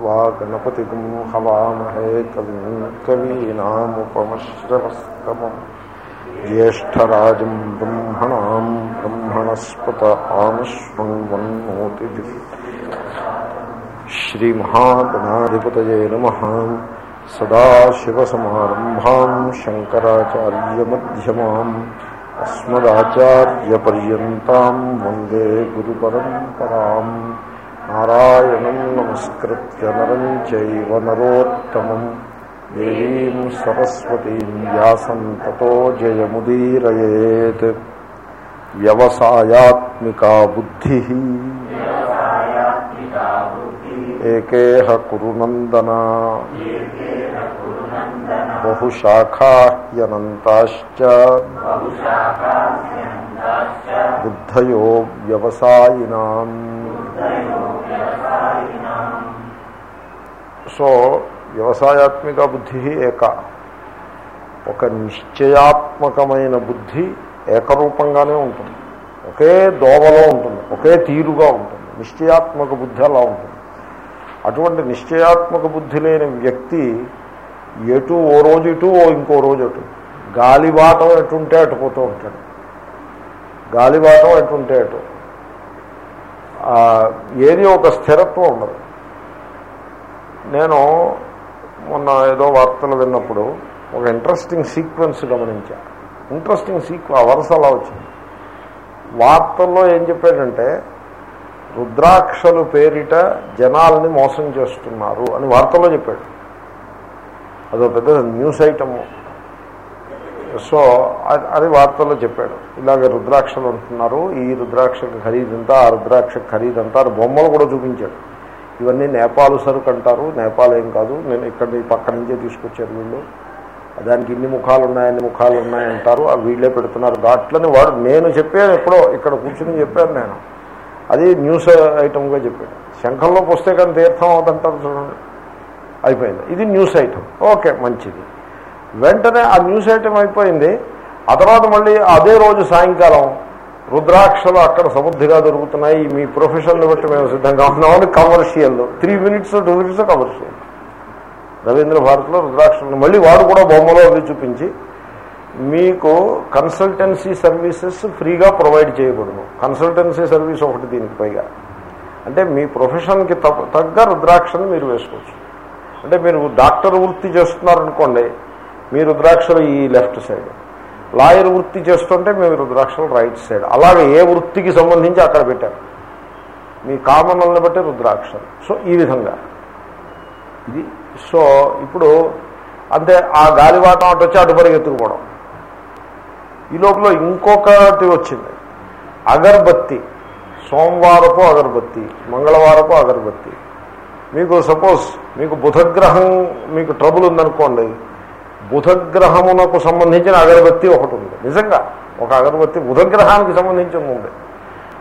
त्वा गणपतिगुं हवामहे कविं कवीनामुपमश्रवस्तमम् ज्येष्ठराजम् ब्रह्मणाम् ब्रह्मणस्पत आमश्वन्वन्नोतिभिः श्रीमहागणाधिपतये नमः सदाशिवसमारम्भाम् शङ्कराचार्यमध्यमाम् अस्मदाचार्यपर्यन्ताम् वन्दे गुरुपरम्पराम् నారాయణం నమస్కృత్య నరం చైవ నరోత్తమం దేవీం సరస్వతీం వ్యాసం తతో జయముదీరయేత్ వ్యవసాయాత్మికా బుద్ధి ఏకేహ కురునందన బహుశాఖాహ్యనంతాశ్చ బుద్ధయో వ్యవసాయినాం సో వ్యవసాయాత్మిక బుద్ధి ఏక. ఒక నిశ్చయాత్మకమైన బుద్ధి ఏకరూపంగానే ఉంటుంది. ఒకే దోవలో ఉంటుంది ఒకే తీరుగా ఉంటుంది. నిశ్చయాత్మక బుద్ధి అలా ఉంటుంది. అటువంటి నిశ్చయాత్మక బుద్ధి లేని వ్యక్తి ఎటు ఓ రోజు ఇటు ఓ ఇంకో రోజు అటు. గాలివాటం ఎటుంటే అటు పోతూ ఉంటాడు. గాలివాటం ఎటుంటే అటు. ఏది ఒక స్థిరత్వం ఉండదు. నేను మొన్న ఏదో వార్తలు విన్నప్పుడు ఒక ఇంట్రెస్టింగ్ సీక్వెన్స్ గమనించా. ఇంట్రెస్టింగ్ సీక్వెన్స్ వరుస అలా వచ్చింది. వార్తల్లో ఏం చెప్పాడంటే రుద్రాక్షలు పేరిట జనాల్ని మోసం చేస్తున్నారు అని వార్తల్లో చెప్పాడు. అదో పెద్ద న్యూస్ ఐటమ్ సో అది వార్తల్లో చెప్పాడు. ఇలాగ రుద్రాక్షలు అంటున్నారు ఈ రుద్రాక్షకు ఖరీదంతా ఆ రుద్రాక్ష ఖరీదంతా బొమ్మలు కూడా చూపించాడు. ఇవన్నీ నేపాల్ సరుకు అంటారు. నేపాల్ ఏం కాదు. నేను ఇక్కడ పక్క నుంచే తీసుకొచ్చారు వీళ్ళు. దానికి ఇన్ని ముఖాలు ఉన్నాయి అన్ని ముఖాలు ఉన్నాయంటారు అవి వీళ్ళే పెడుతున్నారు. దాట్లని వాడు నేను చెప్పాను ఎప్పుడో ఇక్కడ కూర్చుని చెప్పాను నేను. అది న్యూస్ ఐటమ్గా చెప్పాడు. శంఖంలో పుస్తే కానీ తీర్థం అవుతుంటారు చూడండి. అయిపోయింది. ఇది న్యూస్ ఐటమ్. ఓకే మంచిది. వెంటనే ఆ న్యూస్ ఐటమ్ అయిపోయింది. ఆ తర్వాత మళ్ళీ అదే రోజు సాయంకాలం రుద్రాక్షలు అక్కడ సమృద్ధిగా దొరుకుతున్నాయి. మీ ప్రొఫెషన్ని బట్టి మేము సిద్ధంగా ఉన్నామని commercial three minutes two minutes commercial Ravindra భారత్లో రుద్రాక్షలు మళ్ళీ వాడు కూడా బొమ్మలో అవి చూపించి మీకు కన్సల్టెన్సీ సర్వీసెస్ ఫ్రీగా ప్రొవైడ్ చేయకూడదు కన్సల్టెన్సీ సర్వీస్ ఒకటి దీనికి పైగా. అంటే మీ ప్రొఫెషన్కి తగ్గ రుద్రాక్షను మీరు వేసుకోవచ్చు. అంటే మీరు డాక్టర్ వృత్తి చేస్తున్నారనుకోండి మీ రుద్రాక్షలు ఈ లెఫ్ట్ సైడ్. లాయర్ వృత్తి చేస్తుంటే మేము రుద్రాక్షలు రైట్ సైడ్. అలాగే ఏ వృత్తికి సంబంధించి అక్కడ పెట్టారు. మీ కామనల్ని బట్టి రుద్రాక్షలు. సో ఈ విధంగా. ఇది సో ఇప్పుడు అంతే ఆ గాలివాటం అటు వచ్చి అటు పరిగెత్తుకుపోవడం. ఈ లోపల ఇంకొకటి వచ్చింది. అగర్బత్తి. సోమవారపు అగరబత్తి మంగళవారపు అగరబత్తి. మీకు సపోజ్ మీకు బుధగ్రహం మీకు ట్రబుల్ ఉందనుకోండి బుధగ్రహమునకు సంబంధించిన అగరబత్తి ఒకటి ఉంది నిజంగా ఒక అగరబత్తి బుధగ్రహానికి సంబంధించిన ఉంది.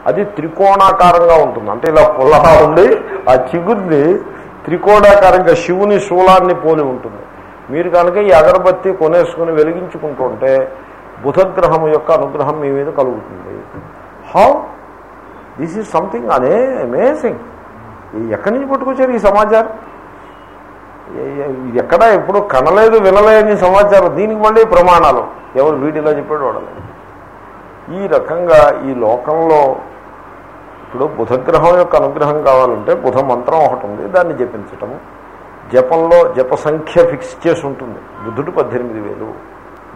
అది త్రికోణాకారంగా ఉంటుంది. అంటే ఇలా పుల్లగా ఉండి ఆ చిగురిని త్రికోణాకారంగా శివుని శూలాన్ని పోలి ఉంటుంది. మీరు కనుక ఈ అగరబత్తి కొనేసుకుని వెలిగించుకుంటుంటే బుధగ్రహం యొక్క అనుగ్రహం మీ మీద కలుగుతుంది. హౌ దిస్ ఈజ్ సంథింగ్ అనే అమేజింగ్ ఎక్కడి నుంచి పట్టుకొచ్చారు ఈ సమాచారం? ఎక్కడ ఎప్పుడు కనలేదు వినలేని సమాచారం. దీనికి మళ్ళీ ప్రమాణాలు. ఎవరు వీడియోలో చెప్పాడు వాడలేదు. ఈ రకంగా ఈ లోకంలో ఇప్పుడు బుధగ్రహం యొక్క అనుగ్రహం కావాలంటే బుధ మంత్రం ఒకటి ఉంది దాన్ని జపించటము. జపంలో జప సంఖ్య ఫిక్స్ చేసి ఉంటుంది. బుద్ధుడు పద్దెనిమిది వేలు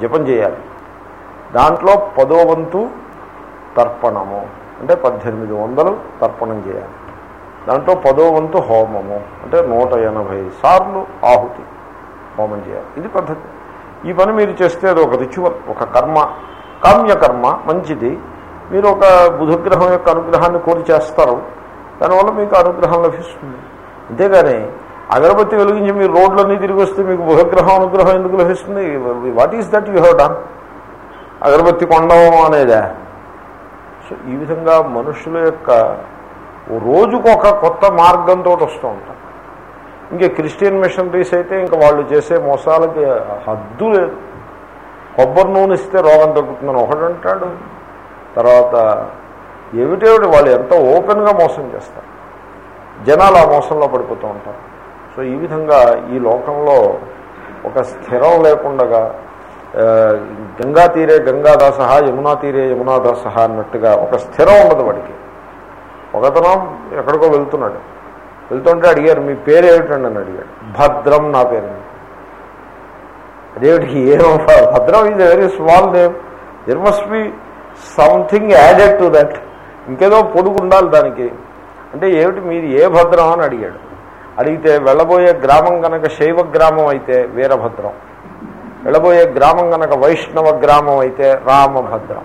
జపం చేయాలి. దాంట్లో పదో వంతు తర్పణము. అంటే పద్దెనిమిది వందలు తర్పణం చేయాలి. దాంట్లో పదో వంతు హోమము అంటే నూట ఎనభై సార్లు ఆహుతి హోమం చేయాలి. ఇది పద్ధతి. ఈ పని మీరు చేస్తే అది ఒక రిచువల్ ఒక కర్మ కామ్యకర్మ మంచిది. మీరు ఒక బుధగ్రహం యొక్క అనుగ్రహాన్ని కోరి చేస్తారు. దానివల్ల మీకు అనుగ్రహం లభిస్తుంది. అంతేగాని అగరబత్తి వెలిగించి మీరు రోడ్లన్నీ తిరిగి వస్తే మీకు బుధగ్రహం అనుగ్రహం ఎందుకు లభిస్తుంది? What is that you have done అగరబత్తి కొండం అనేదా సో ఈ విధంగా మనుషుల యొక్క ఓ రోజుకు ఒక కొత్త మార్గంతో వస్తూ ఉంటాం. ఇంకా క్రిస్టియన్ మిషనరీస్ అయితే ఇంకా వాళ్ళు చేసే మోసాలకి హద్దు లేదు. కొబ్బరి నూనె ఇస్తే రోగం తగ్గుతుందని ఒకడంటాడు తర్వాత ఏమిటేమిటి వాళ్ళు ఎంత ఓపెన్గా మోసం చేస్తారు? జనాలు ఆ మోసంలో పడిపోతూ ఉంటారు. సో ఈ విధంగా ఈ లోకంలో ఒక స్థిరం లేకుండగా గంగా తీరే గంగాదాసహ యమునా తీరే యమునాదాసహ అన్నట్టుగా ఒక స్థిరం ఉండదు వాడికి. ఒకతను ఎక్కడికో వెళ్తున్నాడు. వెళ్తుంటే అడిగారు మీ పేరు ఏమిటండి అని అడిగాడు. భద్రం నా పేరు. అదేమిటి ఏమో Bhadram is very small name there must be something added to that ఇంకేదో పొడుగు ఉండాలి దానికి. అంటే ఏమిటి మీరు ఏ భద్రం? అని అడిగాడు. అడిగితే వెళ్ళబోయే గ్రామం కనుక శైవ గ్రామం అయితే వీరభద్రం వెళ్ళబోయే గ్రామం కనుక వైష్ణవ గ్రామం అయితే రామభద్రం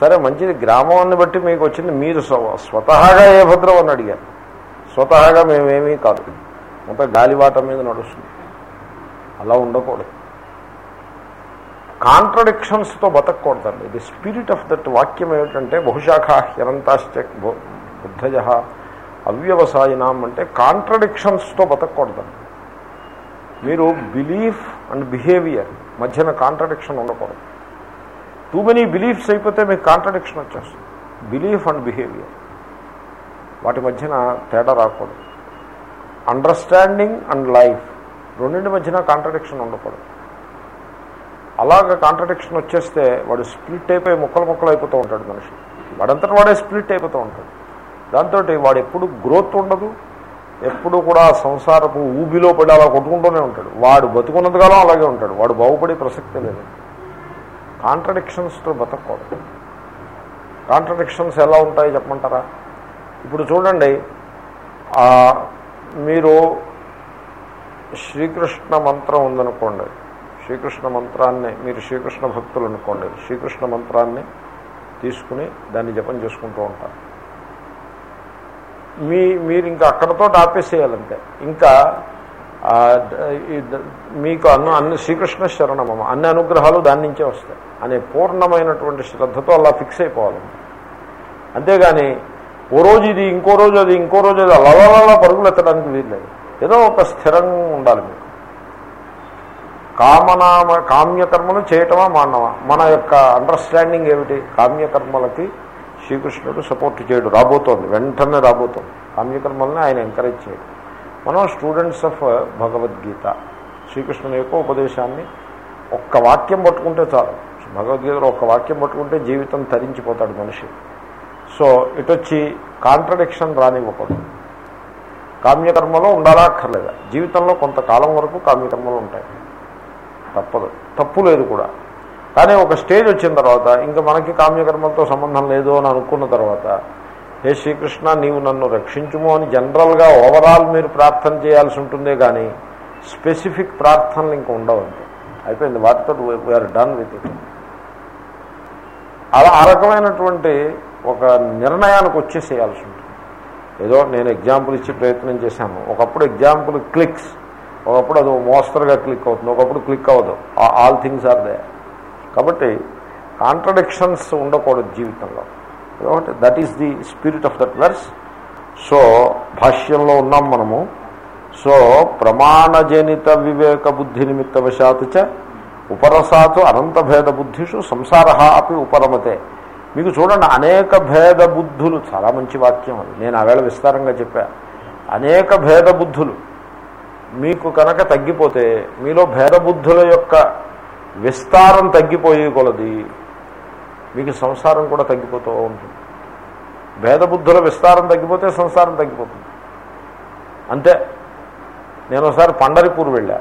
సరే మంచిది. గ్రామాన్ని బట్టి మీకు వచ్చింది. మీరు స్వతహాగా ఏ భద్రం అని అడిగారు? స్వతహాగా మేమేమీ కాదు. అంత గాలివాటం మీద నడుస్తుంది. అలా ఉండకూడదు. కాంట్రడిక్షన్స్తో బతకూడదండి ది స్పిరిట్ ఆఫ్ దట్ వాక్యం ఏమిటంటే బహుశాఖ హ్యనంతాశ్చ బు- బుద్ధజ అవ్యవసాయనాం అంటే కాంట్రడిక్షన్స్తో బతకూడదండి మీరు బిలీఫ్ అండ్ బిహేవియర్ మధ్యన కాంట్రడిక్షన్ ఉండకూడదు. టూ మెనీ బిలీఫ్స్ అయిపోతే మీకు కాంట్రడిక్షన్ వచ్చేస్తుంది. బిలీఫ్ అండ్ బిహేవియర్ వాటి మధ్యన తేడా రాకూడదు. అండర్స్టాండింగ్ అండ్ లైఫ్ రెండింటి మధ్యన కాంట్రడిక్షన్ ఉండకూడదు. అలాగ కాంట్రడిక్షన్ వచ్చేస్తే వాడు స్ప్లిట్ అయిపోయి ముక్కలు ముక్కలు అయిపోతూ ఉంటాడు మనిషి. వాడంతట వాడే స్ప్లిట్ అయిపోతూ ఉంటాడు. దాంతో వాడు ఎప్పుడు గ్రోత్ ఉండదు ఎప్పుడు కూడా సంసారపు ఊబిలో పడి అలా కొట్టుకుంటూనే ఉంటాడు. వాడు బతుకున్నంత కాలం అలాగే ఉంటాడు. వాడు బాగుపడే ప్రసక్తే లేదు. కాంట్రడిక్షన్స్తో బతకూడదు కాంట్రడిక్షన్స్ ఎలా ఉంటాయి చెప్పమంటారా? ఇప్పుడు చూడండి మీరు శ్రీకృష్ణ మంత్రం ఉందనుకోండి శ్రీకృష్ణ మంత్రాన్ని మీరు శ్రీకృష్ణ భక్తులు అనుకోండి శ్రీకృష్ణ మంత్రాన్ని తీసుకుని దాన్ని జపం చేసుకుంటూ ఉంటారు. మీ మీరు ఇంకా అక్కడతో ఆపేసేయాలంటే ఇంకా మీకు అన్న అన్ని శ్రీకృష్ణ శరణమమ అన్ని అనుగ్రహాలు దాని నుంచే వస్తాయి. అనే పూర్ణమైనటువంటి శ్రద్ధతో అలా ఫిక్స్ అయిపోవాలి. అంతేగాని ఓ రోజు ఇది ఇంకో రోజు అది ఇంకో రోజు అది అలా పరుగులు ఎత్తడానికి వీల్లేదు. ఏదో ఒక స్థిరంగా ఉండాలి మీకు. కామనామ కామ్యకర్మలు చేయటమా మానవా మన యొక్క అండర్స్టాండింగ్ ఏమిటి? కామ్యకర్మలకి శ్రీకృష్ణుడు సపోర్ట్ చేయడు రాబోతోంది వెంటనే రాబోతోంది. కామ్యకర్మల్ని ఆయన ఎంకరేజ్ చేయడు. మనం స్టూడెంట్స్ ఆఫ్ భగవద్గీత శ్రీకృష్ణుని యొక్క ఉపదేశాన్ని ఒక్క వాక్యం పట్టుకుంటే చాలు. భగవద్గీతలో ఒక్క వాక్యం పట్టుకుంటే జీవితం తరించిపోతాడు మనిషి. So ఇటొచ్చి contradiction రానివ్వకూడదు. కామ్యకర్మలో ఉండాలా అక్కర్లేదా జీవితంలో కొంతకాలం వరకు కామ్యకర్మలు ఉంటాయి. తప్పదు. తప్పు లేదు కూడా. కానీ ఒక స్టేజ్ వచ్చిన తర్వాత ఇంకా మనకి కామ్యకర్మలతో సంబంధం లేదు అని అనుకున్న తర్వాత హే శ్రీకృష్ణ నీవు నన్ను రక్షించుము అని జనరల్గా ఓవరాల్ మీరు ప్రార్థన చేయాల్సి ఉంటుందే కానీ స్పెసిఫిక్ ప్రార్థనలు ఇంకా ఉండవండి అయిపోయింది వాటితో వీఆర్ డన్ విత్ ఇట్ అలా ఆ రకమైనటువంటి ఒక నిర్ణయానికి వచ్చేసేయాల్సి ఉంటుంది. ఏదో నేను ఎగ్జాంపుల్ ఇచ్చి ప్రయత్నం చేశాను. ఒకప్పుడు ఎగ్జాంపుల్ క్లిక్స్ ఒకప్పుడు అది మోస్తరుగా క్లిక్ అవుతుంది. ఒకప్పుడు క్లిక్ అవ్వదు. ఆల్ థింగ్స్ ఆర్ దే కాబట్టి కాంట్రడిక్షన్స్ ఉండకూడదు జీవితంలో. కాబట్టి that is the spirit of that verse so భాష్యంలో ఉన్నాం మనము. సో ప్రమాణజనిత వివేక బుద్ధి నిమిత్తవశాత్ చ ఉపరసాతు అనంత భేద బుద్ధిషు సంసార అపి ఉపరమతే. మీకు చూడండి అనేక భేద బుద్ధులు చాలా మంచి వాక్యం అది. నేను ఆవేళ విస్తారంగా చెప్పా. అనేక భేద బుద్ధులు. మీకు కనుక తగ్గిపోతే మీలో భేద బుద్ధుల యొక్క విస్తారం తగ్గిపోయే కొలది మీకు సంసారం కూడా తగ్గిపోతూ ఉంటుంది. భేద బుద్ధుల విస్తారం తగ్గిపోతే సంసారం తగ్గిపోతుంది. అంతే. నేను ఒకసారి పండరిపూర్ వెళ్ళా.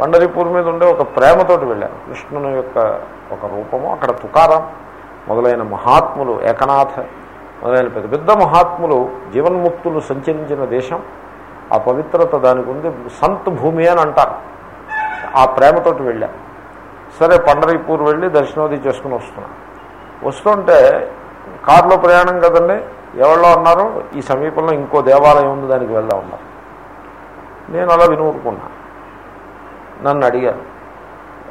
పండరిపూర్ మీద ఉండే ఒక ప్రేమతోటి వెళ్ళాను కృష్ణుని యొక్క ఒక రూపము. అక్కడ తుకారం మొదలైన మహాత్ములు ఏకనాథ మొదలైన పెద్ద పెద్ద మహాత్ములు జీవన్ముక్తులు సంచరించిన దేశం. ఆ పవిత్రత దానికి ఉంది. సంత్ భూమి అని అంటారు. ఆ ప్రేమతోటి వెళ్ళా. సరే పండరీపూర్ వెళ్ళి దర్శనోది చేసుకుని వస్తున్నాను వస్తుంటే కారులో ప్రయాణం కదండి ఎవరిలో ఉన్నారు ఈ సమీపంలో ఇంకో దేవాలయం ఉంది దానికి వెళ్దాం ఉన్నారు నేను అలా వినూరుకున్నా. నన్ను అడిగాను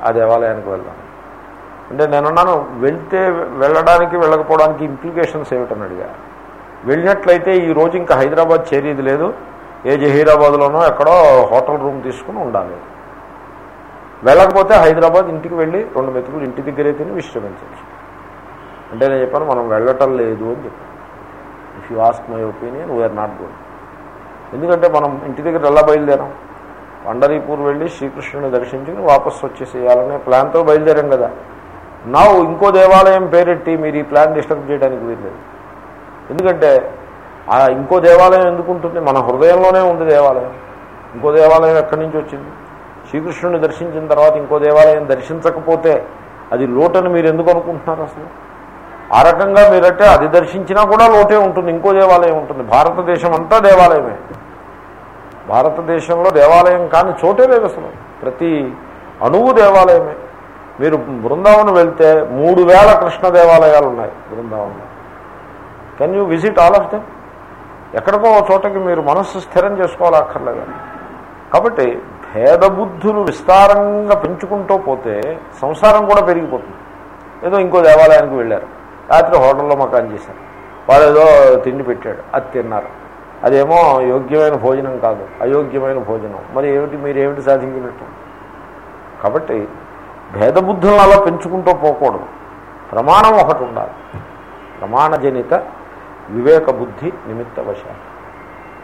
ఆ దేవాలయానికి వెళ్దాం. అంటే నేనున్నాను వెళ్తే వెళ్ళడానికి వెళ్ళకపోవడానికి ఇంప్లికేషన్స్ ఏమిటని అడిగా. వెళ్ళినట్లయితే ఈ రోజు ఇంకా హైదరాబాద్ చేరేది లేదు ఏ జహీరాబాద్లోనో ఎక్కడో హోటల్ రూమ్ తీసుకుని ఉండాలి. వెళ్ళకపోతే హైదరాబాద్ ఇంటికి వెళ్ళి రెండు మెతుకులు ఇంటి దగ్గరే తిని విశ్రమించవచ్చు. అంటే నేను చెప్పాను మనం వెళ్ళటం లేదు అని చెప్పాను. If you ask my opinion we're not going ఎందుకంటే మనం ఇంటి దగ్గర ఎలా బయలుదేరాం? పండరీపూర్ వెళ్ళి శ్రీకృష్ణుని దర్శించుకుని వాపసు వచ్చేసేయాలనే ప్లాన్తో బయలుదేరాం కదా. నా ఇంకో దేవాలయం పేరెట్టి మీరు ఈ ప్లాన్ డిస్టర్బ్ చేయడానికి వీల్లేదు. ఎందుకంటే ఆ ఇంకో దేవాలయం ఎందుకు ఉంటుంది? మన హృదయంలోనే ఉంది దేవాలయం. ఇంకో దేవాలయం ఎక్కడి నుంచి వచ్చింది? శ్రీకృష్ణుని దర్శించిన తర్వాత ఇంకో దేవాలయం దర్శించకపోతే అది లోటని మీరు ఎందుకు అనుకుంటున్నారు అసలు? ఆ రకంగా మీరంటే అది దర్శించినా కూడా లోటే ఉంటుంది ఇంకో దేవాలయం ఉంటుంది. భారతదేశం అంతా దేవాలయమే. భారతదేశంలో దేవాలయం కానీ చోటే లేదు అసలు. ప్రతి అణువు దేవాలయమే. మీరు బృందావనం వెళ్తే మూడు వేల కృష్ణ దేవాలయాలు ఉన్నాయి బృందావనంలో. Can you visit all of them ఎక్కడికో ఒక చోటకి మీరు మనస్సు స్థిరం చేసుకోవాలక్కర్లేదు. కాబట్టి భేదబుద్ధులు విస్తారంగా పెంచుకుంటూ పోతే సంసారం కూడా పెరిగిపోతుంది. ఏదో ఇంకో దేవాలయానికి వెళ్ళారు. రాత్రి హోటల్లో మకాన్ చేశారు. వాడు ఏదో తిండి పెట్టాడు. అది తిన్నారు. అదేమో యోగ్యమైన భోజనం కాదు అయోగ్యమైన భోజనం. మరి ఏమిటి మీరు ఏమిటి సాధించినట్టు? కాబట్టి భేదబుద్ధులను అలా పెంచుకుంటూ పోకూడదు. ప్రమాణం ఒకటి ఉండాలి. ప్రమాణజనిత వివేక బుద్ధి నిమిత్త వశ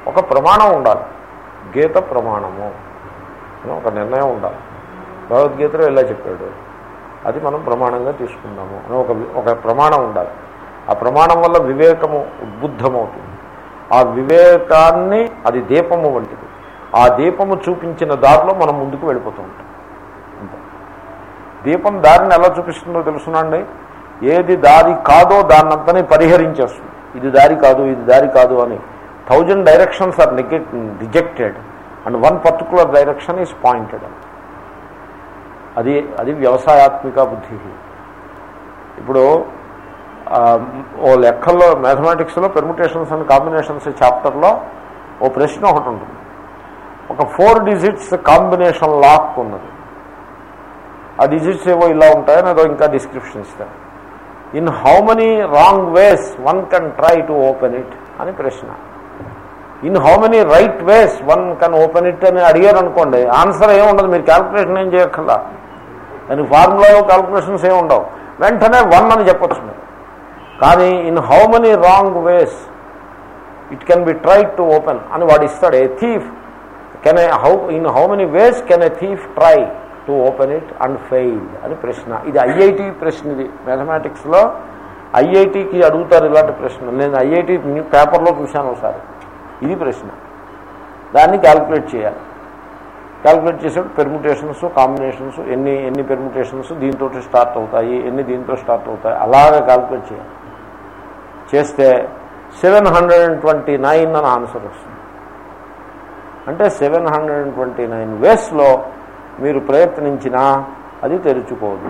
ఒక ప్రమాణం ఉండాలి. గీత ప్రమాణము. అని ఒక నిర్ణయం ఉండాలి. భగవద్గీతలో ఇలా చెప్పాడు. అది మనం ప్రమాణంగా తీసుకుందాము అని ఒక ఒక ప్రమాణం ఉండాలి. ఆ ప్రమాణం వల్ల వివేకము ఉద్బుద్ధమవుతుంది. ఆ వివేకాన్ని అది దీపము వంటిది. ఆ దీపము చూపించిన దారిలో మనం ముందుకు వెళ్ళిపోతూ ఉంటాం. దీపం దారిని ఎలా చూపిస్తుందో తెలుసునండి? ఏది దారి కాదో దాన్నంతనే పరిహరించేస్తుంది. ఇది దారి కాదు ఇది దారి కాదు అని thousand directions are negate rejected and one particular direction is pointed. అది అది వ్యవసాయాత్మిక బుద్ధి. ఇప్పుడు ఓ లెక్కల్లో మ్యాథమెటిక్స్లో పెర్ముటేషన్స్ అండ్ కాంబినేషన్స్ చాప్టర్లో ఓ ప్రశ్న ఒకటి ఉంటుంది. ఒక ఫోర్ డిజిట్స్ కాంబినేషన్ లాక్ ఉన్నది. ఆ డిజిట్స్ ఏవో ఇలా ఉంటాయని అదో ఇంకా డిస్క్రిప్షన్ ఇస్తాను in how many wrong ways one can try to open it అని ప్రశ్న. In how many right ways one can open it అని అడిగారు అనుకోండి ఆన్సర్ ఏమి ఉండదు మీరు క్యాల్కులేషన్ ఏం చేయక్కర్లా. దానికి ఫార్ములాలో క్యాల్కులేషన్స్ ఏమి ఉండవు. వెంటనే వన్ అని చెప్పచ్చు కానీ in how many wrong ways it can be tried to open అని వాడు ఇస్తాడు. A thief can a how in how many ways can a thief try to open it and fail అని ప్రశ్న. ఇది ఐఐటి ప్రశ్న ఇది. మ్యాథమెటిక్స్లో ఐఐటికి అడుగుతారు ఇలాంటి ప్రశ్న నేను ఐఐటి పేపర్లో చూశాను ఒకసారి. ఇది ప్రశ్న. దాన్ని క్యాల్కులేట్ చేయాలి. క్యాల్కులేట్ చేసాడు పెర్ముటేషన్స్ కాంబినేషన్స్ ఎన్ని ఎన్ని పెర్ముటేషన్స్ దీంతో స్టార్ట్ అవుతాయి ఎన్ని దీంతో స్టార్ట్ అవుతాయి అలాగే క్యాల్కులేట్ చేయాలి. చేస్తే seven hundred and twenty nine అని ఆన్సర్ వస్తుంది. అంటే seven hundred and twenty nine వేస్లో మీరు ప్రయత్నించినా అది తెరుచుకోదు.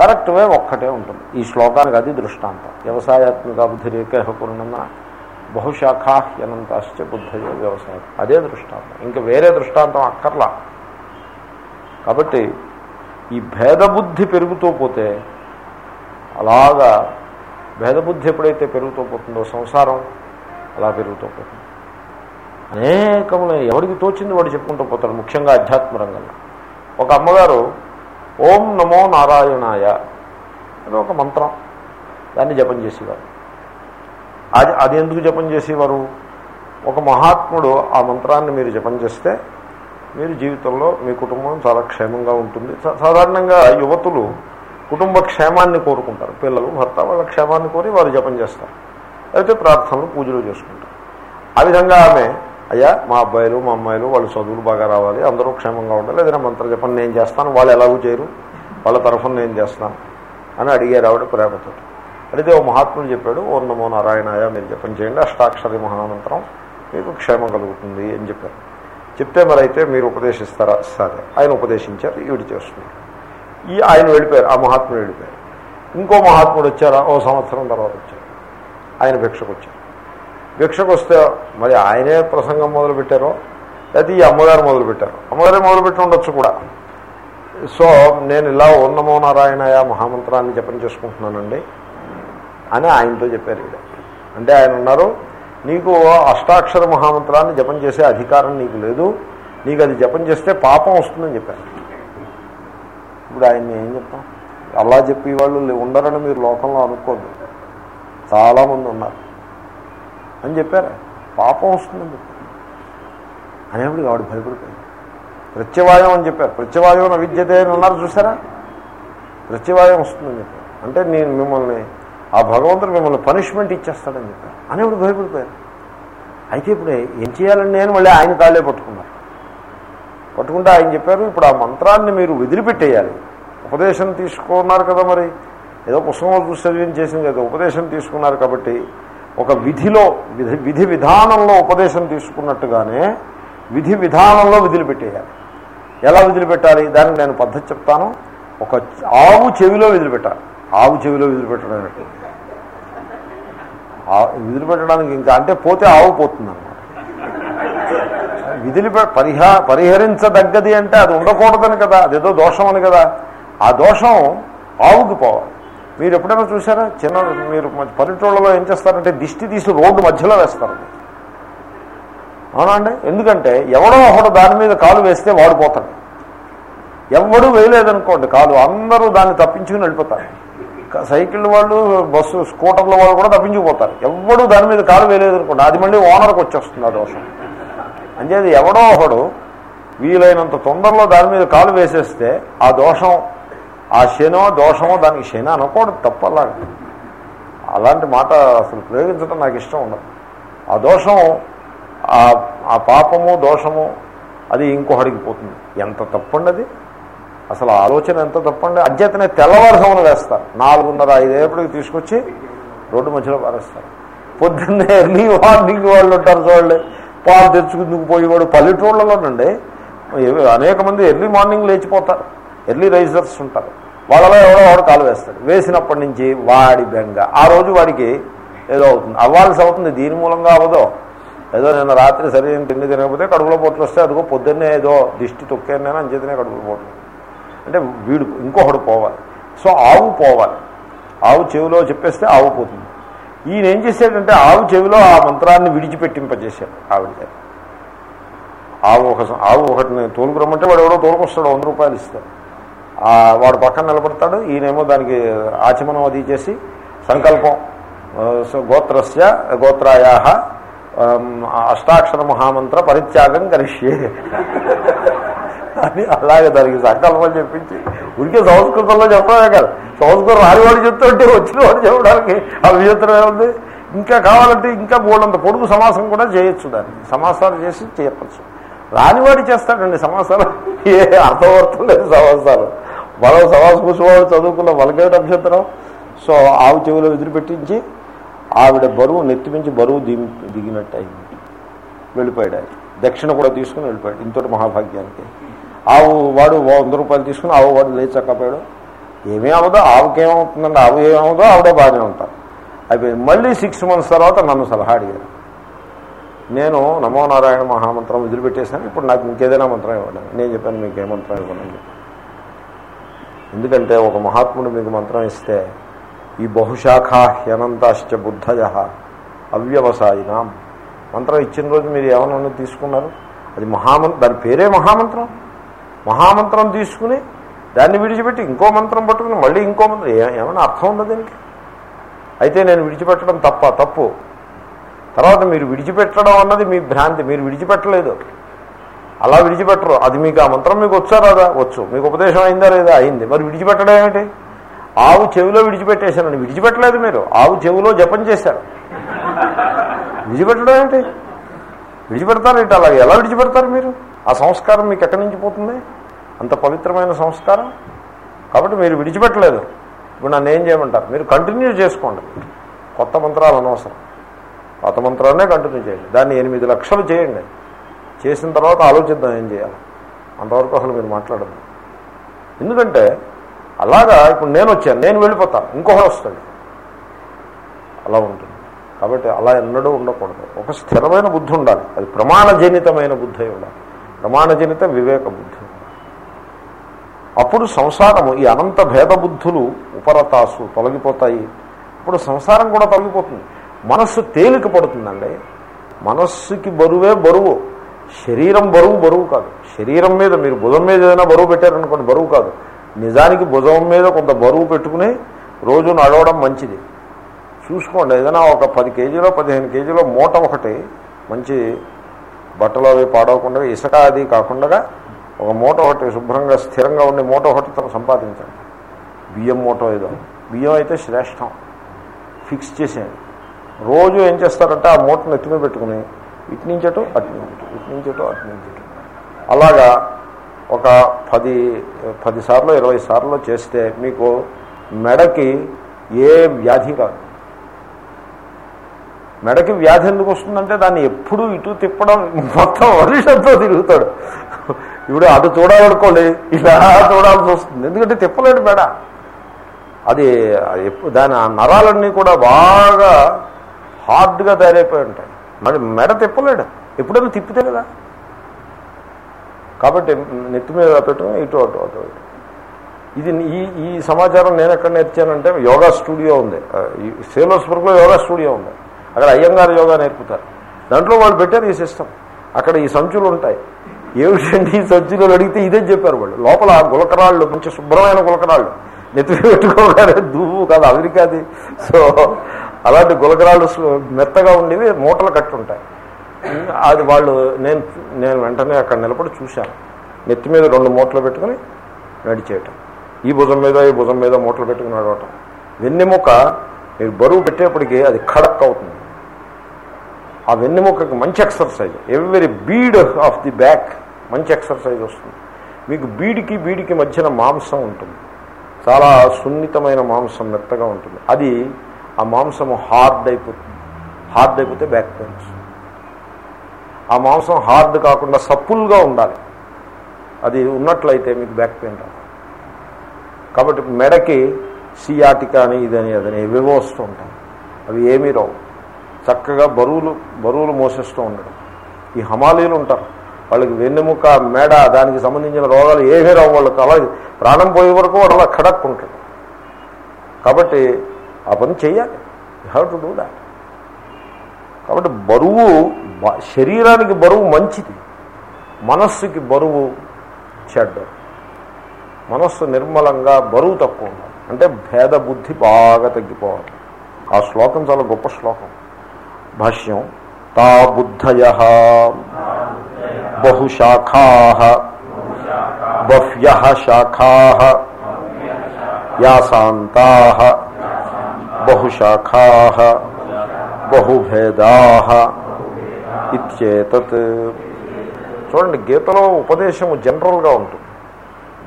కరెక్ట్ వే ఒక్కటే ఉంటుంది. ఈ శ్లోకానికి అది దృష్టాంతం. వ్యవసాయాత్మక రేఖ పూర్ణన్న బహుశాఖాహ్యనంతాశ్చ బుద్ధయో వ్యవసాయం. అదే దృష్టాంతం. ఇంకా వేరే దృష్టాంతం అక్కర్లా. కాబట్టి ఈ భేదబుద్ధి పెరుగుతూ పోతే అలాగా భేదబుద్ధి ఎప్పుడైతే పెరుగుతూ పోతుందో సంసారం అలా పెరుగుతూ పోతుంది. అనేకములు ఎవరికి తోచింది వాడు చెప్పుకుంటూ పోతాడు ముఖ్యంగా అధ్యాత్మ రంగంలో. ఒక అమ్మగారు ఓం నమో నారాయణాయ అని ఒక మంత్రం దాన్ని జపం చేసేవారు. అది అది ఎందుకు జపం చేసేవారు? ఒక మహాత్ముడు ఆ మంత్రాన్ని మీరు జపం చేస్తే మీరు జీవితంలో మీ కుటుంబం చాలా క్షేమంగా ఉంటుంది. సాధారణంగా యువతులు కుటుంబ క్షేమాన్ని కోరుకుంటారు. పిల్లలు భర్త వాళ్ళ క్షేమాన్ని కోరి వారు జపం చేస్తారు. అయితే ప్రార్థనలు పూజలు చేసుకుంటారు. ఆ విధంగా ఆమె అయ్యా మా అబ్బాయిలు మా అమ్మాయిలు వాళ్ళు చదువులు బాగా రావాలి అందరూ క్షేమంగా ఉండాలి ఏదైనా మంత్ర జపం నేను చేస్తాను వాళ్ళు ఎలాగూ చేయరు వాళ్ళ తరఫున నేను చేస్తాను అని అడిగారు ఆవిడ ప్రేమతో అడిగితే ఓ మహాత్ముడు చెప్పాడు ఓ నమో నారాయణాయ మీరు జపం చేయండి అష్టాక్షరి మహామంత్రం మీకు క్షేమం కలుగుతుంది అని చెప్పారు. చెప్తే మరి అయితే మీరు ఉపదేశిస్తారా? సరే. ఆయన ఉపదేశించారు ఈవిడ చేస్తున్నారు ఈ ఆయన వెళ్ళిపోయారు ఆ మహాత్ముడు వెళ్ళిపోయారు. ఇంకో మహాత్ముడు వచ్చారా? ఓ సంవత్సరం తర్వాత వచ్చారు. ఆయన భిక్షకు వచ్చారు. భిక్షకు వస్తే మరి ఆయనే ప్రసంగం మొదలుపెట్టారో? లేకపోతే ఈ అమ్మగారు మొదలుపెట్టారు? అమ్మగారే మొదలుపెట్టి ఉండొచ్చు కూడా. సో నేను ఇలా ఉన్నమో నారాయణయ మహామంత్రాన్ని జపం చేసుకుంటున్నానండి. అని ఆయనతో చెప్పారు ఇక్కడ అంటే ఆయన ఉన్నారు నీకు అష్టాక్షర మహామంత్రాన్ని జపం చేసే అధికారం నీకు లేదు నీకు అది జపం చేస్తే పాపం వస్తుందని చెప్పారు. ఇప్పుడు ఆయన్ని ఏం చెప్తాం? అలా చెప్పి వాళ్ళు ఉండరని మీరు లోకంలో అనుకోద్దు. చాలామంది ఉన్నారు. అని చెప్పారు. పాపం వస్తుందని చెప్పారు. అనేప్పుడు ఆవిడ భయపడిపోయింది. ప్రత్యవాయం అని చెప్పారు. ప్రత్యవాయం విద్యతే అని అన్నారు చూసారా? ప్రత్యవాయం వస్తుందని చెప్పారు. అంటే నేను మిమ్మల్ని ఆ భగవంతుడు మిమ్మల్ని పనిష్మెంట్ ఇచ్చేస్తాడని చెప్పారు. అనేప్పుడు భయపడిపోయారు. అయితే ఇప్పుడు ఏం చేయాలని నేను మళ్ళీ ఆయన కాళ్ళే పట్టుకున్నారు. పట్టుకుంటే ఆయన చెప్పారు ఇప్పుడు ఆ మంత్రాన్ని మీరు వదిలిపెట్టేయాలి. ఉపదేశం తీసుకున్నారు కదా మరి. ఏదో పుస్తకంలో చూసి చదివిన చేసింది కదా ఉపదేశం తీసుకున్నారు కాబట్టి ఒక విధిలో విధి విధి విధానంలో ఉపదేశం తీసుకున్నట్టుగానే విధి విధానంలో వదిలిపెట్టేయాలి. ఎలా వదిలిపెట్టాలి? దానికి నేను పద్ధతి చెప్తాను. ఒక ఆవు చెవిలో వదిలిపెట్టాలి. ఆవు చెవిలో వదిలిపెట్టడం విధులు పెట్టడానికి ఇంకా అంటే పోతే ఆవు పోతుంది అనమాట విధులు పరిహా పరిహరించదగ్గది అంటే అది ఉండకూడదని కదా అదేదో దోషం అని కదా. ఆ దోషం ఆవుకి పోవాలి. మీరు ఎప్పుడైనా చూసారా చిన్న మీరు పల్లెటూళ్ళలో ఏం చేస్తారంటే దిష్టి తీసి రోడ్డు మధ్యలో వేస్తారు. అవునా అండి? ఎందుకంటే ఎవడో ఒకడు దాని మీద కాలు వేస్తే వాడిపోతాడు ఎవడు వేయలేదనుకోండి కాలు అందరూ దాన్ని తప్పించుకుని వెళ్ళిపోతారు. సైకిల్ వాళ్ళు బస్సు స్కూటర్ల వాళ్ళు కూడా తప్పించుకుపోతారు. ఎవడు దాని మీద కాలు వేయలేదనుకోండి అది మళ్ళీ ఓనర్కి వచ్చేస్తుంది ఆ దోషం. అంచేది ఎవడో ఒకడు వీలైనంత తొందరలో దాని మీద కాలు వేసేస్తే ఆ దోషం ఆ శనో దోషమో దానికి శని అనకూడదు తప్పలాగా అలాంటి మాట అసలు ప్రయోగించడం నాకు ఇష్టం ఉండదు. ఆ దోషం ఆ ఆ పాపము దోషము అది ఇంకొకడికి పోతుంది. ఎంత తప్పండి అది అసలు ఆలోచన ఎంత తప్పండి? అధ్యతనే తెల్లవారుసమును వేస్తారు నాలుగున్నర ఐదేపటికి తీసుకొచ్చి రోడ్డు మధ్యలో పారేస్తారు. పొద్దున్నే ఎర్లీ మార్నింగ్ వాళ్ళు ఉంటారు చూడండి. పాలు తెచ్చుకుందుకు పోయేవాడు పల్లెటూళ్ళలోనండి. అనేక మంది ఎర్లీ మార్నింగ్ లేచిపోతారు. ఎర్లీ రైజర్స్ ఉంటారు. వాళ్ళలో ఎవడో వాడు కాలు వేస్తాడు. వేసినప్పటి నుంచి వాడి బెంగ. ఆ రోజు వాడికి ఏదో అవుతుంది. అవ్వాల్సి అవుతుంది. దీని మూలంగా అవ్వదో. ఏదో నిన్న రాత్రి సరైన తిండి తినకపోతే కడుపులో పోట్లు వస్తే అదిగో పొద్దున్నే ఏదో దిష్టి తొక్కాను నేను అంచేతనే కడుపులో పోట్లు. అంటే వీడు ఇంకొకడు పోవాలి. సో ఆవు పోవాలి. ఆవు చెవిలో చెప్పేస్తే ఆవు పోతుంది. ఈయన ఏం చేశాడంటే ఆవు చెవిలో ఆ మంత్రాన్ని విడిచిపెట్టింపజేశాడు ఆవిడ ఆవు ఒక ఆవు ఒకటిని తోలుకురమ్మంటే వాడు ఎవడో తోలుకొస్తాడు వంద రూపాయలు ఇస్తాడు. వాడు పక్కన నిలబడతాడు ఈయనేమో దానికి ఆచమనం అది చేసి సంకల్పం గోత్రస్య గోత్రాయా అష్టాక్షర మహామంత్ర పరిత్యాగం కరిష్యే. అని అలాగే దానికి సంకల్పం చెప్పించి ఉడికే సంస్కృతంలో చెప్పడమే కాదు. సంస్కృతం రానివాడు చెప్తుంటే వచ్చిన వాడు చెప్పడానికి అభియంతరం ఉంది. ఇంకా కావాలంటే ఇంకా బోళ్ళంత పొడుగు సమాసం కూడా చేయొచ్చు దాన్ని. సమాసాలు చేసి చేయవచ్చు రానివాడు చేస్తాడండి సమాసాలు. ఏ అర్థవర్తం లేదు సమాసాలు. మనం సమాసం కూర్చోవాడు చదువుకున్న వాళ్ళకేమిటి అభ్యంతరం? సో ఆవు చెవిలో ఎదురుపెట్టించి ఆవిడ బరువు నెత్తిమించి బరువు దిగి దిగినట్టు అయింది. వెళ్ళిపోయాడు ఆయన. దక్షిణ కూడా తీసుకుని వెళ్ళిపోయాడు. ఇంతటి మహాభాగ్యానికి. ఆవు వాడు వంద రూపాయలు తీసుకుని ఆవు వాడు లేచక్కపోయాడు. ఏమీ అవ్వదో ఆవుకేమవుతుందండి ఆవు ఏమవుదో ఆవిడే బాగానే ఉంటారు. అయిపోయింది. మళ్ళీ సిక్స్ మంత్స్ తర్వాత నన్ను సలహా అడిగారు. నేను నమో నారాయణ మహామంత్రం వదిలిపెట్టేశాను. ఇప్పుడు నాకు ఇంకేదైనా మంత్రం ఇవ్వండి. నేను చెప్పాను మీకు ఏ మంత్రం ఇవ్వండి ఎందుకంటే ఒక మహాత్ముడు మీకు మంత్రం ఇస్తే ఈ బహుశాఖ హ్యనంతాశ్చ బుద్ధయ అవ్యవసాయినాం. మంత్రం ఇచ్చిన రోజు మీరు ఏమన్నా తీసుకున్నారు? అది మహామంత్రం దాని పేరే మహామంత్రం? మహామంత్రం తీసుకుని దాన్ని విడిచిపెట్టి ఇంకో మంత్రం పట్టుకుని మళ్ళీ ఇంకో మంత్రం. ఏమైనా అర్థం ఉందా దీనికి? అయితే నేను విడిచిపెట్టడం తప్ప తప్పు. తర్వాత మీరు విడిచిపెట్టడం అన్నది మీ భ్రాంతి. మీరు విడిచిపెట్టలేదు. అలా విడిచిపెట్టరు. అది మీకు ఆ మంత్రం మీకు వచ్చా రాదా? వచ్చు. మీకు ఉపదేశం అయిందా లేదా? అయింది. మరి విడిచిపెట్టడం ఏమిటి? ఆవు చెవిలో విడిచిపెట్టేశానండి విడిచిపెట్టలేదు మీరు. ఆవు చెవిలో జపం చేశారు. విడిచిపెట్టడం ఏంటి విడిచిపెడతారు ఏంటి అలా ఎలా విడిచిపెడతారు మీరు? ఆ సంస్కారం మీకు ఎక్కడి నుంచి పోతుంది? అంత పవిత్రమైన సంస్కారం? కాబట్టి మీరు విడిచిపెట్టలేదు. ఇప్పుడు నన్ను ఏం చేయమంటారు? మీరు కంటిన్యూ చేసుకోండి. కొత్త మంత్రాలు అనవసరం. కొత్త మంత్రాలనే కంటిన్యూ చేయండి. దాన్ని ఎనిమిది లక్షలు చేయండి. చేసిన తర్వాత ఆలోచిద్దాం ఏం చేయాలి. అంతవరకు అసలు మీరు మాట్లాడదు ఎందుకంటే అలాగా ఇప్పుడు నేను వచ్చాను. నేను వెళ్ళిపోతాను ఇంకొకరు వస్తాడు. అలా ఉంటుంది. కాబట్టి అలా ఎన్నడూ ఉండకూడదు. ఒక స్థిరమైన బుద్ధి ఉండాలి. అది ప్రమాణజనితమైన బుద్ధి ఉండాలి. ప్రమాణజనిత వివేక బుద్ధి అప్పుడు సంసారము ఈ అనంత భేద బుద్ధులు ఉపరతాసు తొలగిపోతాయి. అప్పుడు సంసారం కూడా తొలగిపోతుంది. మనస్సు తేలిక పడుతుందండి. మనస్సుకి బరువే బరువు. శరీరం బరువు బరువు కాదు. శరీరం మీద మీరు భుజం మీద ఏదైనా బరువు పెట్టారనుకోండి బరువు కాదు. నిజానికి భుజం మీద కొంత బరువు పెట్టుకుని రోజు నడవడం మంచిది. చూసుకోండి ఏదైనా ఒక పది కేజీలో పదిహేను కేజీలో మూట ఒకటి మంచి బట్టలు అవి పాడవకుండా ఇసుక అది కాకుండా ఒక మూట ఒకటి శుభ్రంగా స్థిరంగా ఉండే మూట ఒకటి తను సంపాదించండి. బియ్యం మూట ఏదో. బియ్యం అయితే శ్రేష్టం. ఫిక్స్ చేసేది. రోజు ఏం చేస్తారంటే ఆ మూటను ఎత్తుకుని పెట్టుకుని ఇటు నుంచటు అటు నుంచి ఇటు నుంచటు అటు నుంచి అలాగా ఒక పది పది సార్లు ఇరవై సార్లు చేస్తే మీకు మెడకి ఏ వ్యాధి కాదు మెడకి వ్యాధి ఎందుకు వస్తుందంటే దాన్ని ఎప్పుడు ఇటు తిప్పడం మొత్తం వరుషంతో తిరుగుతాడు. ఇప్పుడు అటు చూడాలనుకోండి ఇలా చూడాల్సి వస్తుంది. ఎందుకంటే తిప్పలేడు మెడ. అది దాని ఆ నరాలన్నీ కూడా బాగా హార్డ్గా తయారైపోయి ఉంటాయి. మరి మెడ తిప్పలేడు. ఎప్పుడైనా తిప్పితే కదా. కాబట్టి నెత్తి మీద పెట్టడం ఇటు అటు అటు ఇది ఈ ఈ సమాచారం నేను ఎక్కడ నేర్చానంటే యోగా స్టూడియో ఉంది. ఈ సేలోస్బర్గ్లో యోగా స్టూడియో ఉంది. అక్కడ అయ్యంగారు యోగా నేర్పుతారు. దాంట్లో వాళ్ళు పెట్టారు ఈ సిస్టమ్. అక్కడ ఈ సంచులు ఉంటాయి. ఏమిటండి ఈ అడిగితే ఇదే చెప్పారు వాళ్ళు. లోపల గులకరాళ్ళు మంచి శుభ్రమైన గులకరాళ్ళు. నెత్తి పెట్టుకోగానే దువ్వు కాదు అమెరికాది. సో అలాంటి గులకరాళ్ళు మెత్తగా ఉండేవి మూటలు కట్టుంటాయి. అది వాళ్ళు నేను నేను వెంటనే అక్కడ నిలబడి చూశాను. నెత్తి మీద రెండు మూటలు పెట్టుకుని నడిచేయటం ఈ భుజం మీద ఈ భుజం మీద మూటలు పెట్టుకుని నడవటం. వెన్నెముక మీరు బరువు పెట్టేప్పటికీ అది ఖడక్ అవుతుంది ఆ వెన్నెముకకి మంచి exercise every bead of the back మంచి ఎక్సర్సైజ్ వస్తుంది. మీకు బీడికి బీడికి మధ్యన మాంసం ఉంటుంది. చాలా సున్నితమైన మాంసం మెత్తగా ఉంటుంది. అది ఆ మాంసము హార్డ్ అయిపోతుంది. హార్డ్ అయిపోతే బ్యాక్ పెయిన్ వస్తుంది ఆ మాంసం హార్డ్ కాకుండా సప్పుల్గా ఉండాలి. అది ఉన్నట్లయితే మీకు బ్యాక్ పెయిన్ రాదు. కాబట్టి మెడకి సియాటికా అని ఇదని అదని ఏవేవో వస్తూ ఉంటాయి. అవి ఏమీ రావు. చక్కగా బరువులు బరువులు మోసేస్తూ ఉండడం. ఈ హమాలీలు ఉంటారు. వాళ్ళకి వెన్నెముక మేడ దానికి సంబంధించిన రోగాలు ఏమీ రావు. వాళ్ళకి అలా ప్రాణం పోయే వరకు వాళ్ళు అలా ఖడక్ ఉంటుంది. కాబట్టి ఆ పని చేయాలి you have to do that కాబట్టి బరువు బ- శరీరానికి బరువు మంచిది. మనస్సుకి బరువు చెడ్డ. మనస్సు నిర్మలంగా బరువు తక్కువ ఉండాలి. అంటే భేద బుద్ధి బాగా తగ్గిపోవాలి. ఆ శ్లోకం చాలా గొప్ప శ్లోకం. భాష్యం. తా బుద్ధయ. బహుశాఖా. బహ్య శాఖా. యాసాంతా. బహుశాఖా. బహుభేదా ఇత్యేతత్. చూడండి గీతలో ఉపదేశము జనరల్గా ఉంటుంది.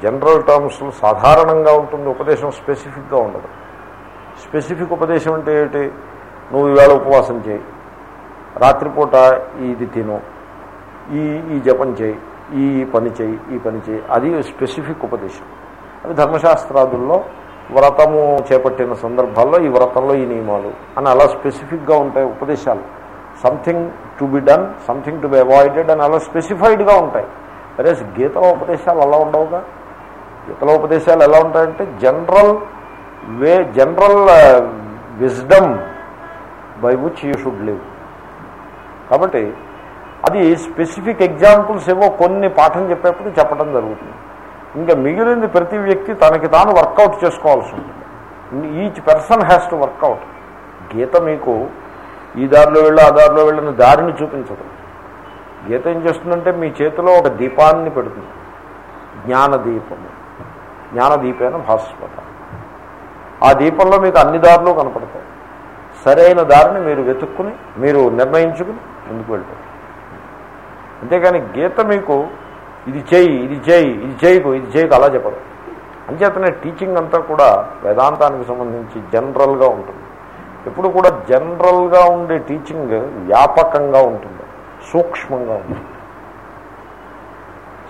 జనరల్ టర్మ్స్లో సాధారణంగా ఉంటుంది ఉపదేశం స్పెసిఫిక్గా ఉండదు. స్పెసిఫిక్ ఉపదేశం అంటే ఏంటి? నువ్వు ఈవేళ ఉపవాసం చేయి. రాత్రిపూట ఇది తిను. ఈ ఈ జపం చేయి ఈ పని చేయి ఈ పని చేయి. అది స్పెసిఫిక్ ఉపదేశం. అవి ధర్మశాస్త్రాదుల్లో వ్రతము చేపట్టిన సందర్భాల్లో ఈ వ్రతంలో ఈ నియమాలు అని అలా స్పెసిఫిక్గా ఉంటాయి ఉపదేశాలు. Something to be done something to be avoided అని అలా స్పెసిఫైడ్గా ఉంటాయి. అదే గీతలో ఉపదేశాలు అలా ఉండవుగా. గీతలో ఉపదేశాలు ఎలా ఉంటాయంటే general way general wisdom by which you should live కాబట్టి అది స్పెసిఫిక్ ఎగ్జాంపుల్స్ ఏవో కొన్ని పాఠం చెప్పేప్పుడు చెప్పడం జరుగుతుంది. ఇంకా మిగిలింది ప్రతి వ్యక్తి తనకి తాను వర్కౌట్ చేసుకోవాల్సి ఉంటుంది. Each person has to work out. Gita మీకు ఈ దారిలో వెళ్ళి ఆ దారిలో వెళ్ళిన దారిని చూపించదు. గీత ఏం చేస్తుందంటే మీ చేతిలో ఒక దీపాన్ని పెడుతుంది. జ్ఞానదీపము. జ్ఞానదీపేన భాస్వత. ఆ దీపంలో మీకు అన్ని దారులు కనపడతాయి. సరైన దారిని మీరు వెతుక్కుని మీరు నిర్ణయించుకుని ముందుకు వెళ్తారు అంతేకాని గీత మీకు ఇది చేయి ఇది చేయి ఇది చేయకు ఇది చేయకు అలా చెప్పదు అంచేతనే టీచింగ్ అంతా కూడా వేదాంతానికి సంబంధించి జనరల్గా ఉంటుంది. ఎప్పుడు కూడా జనరల్గా ఉండే టీచింగ్ వ్యాపకంగా ఉంటుంది సూక్ష్మంగా ఉంటుంది.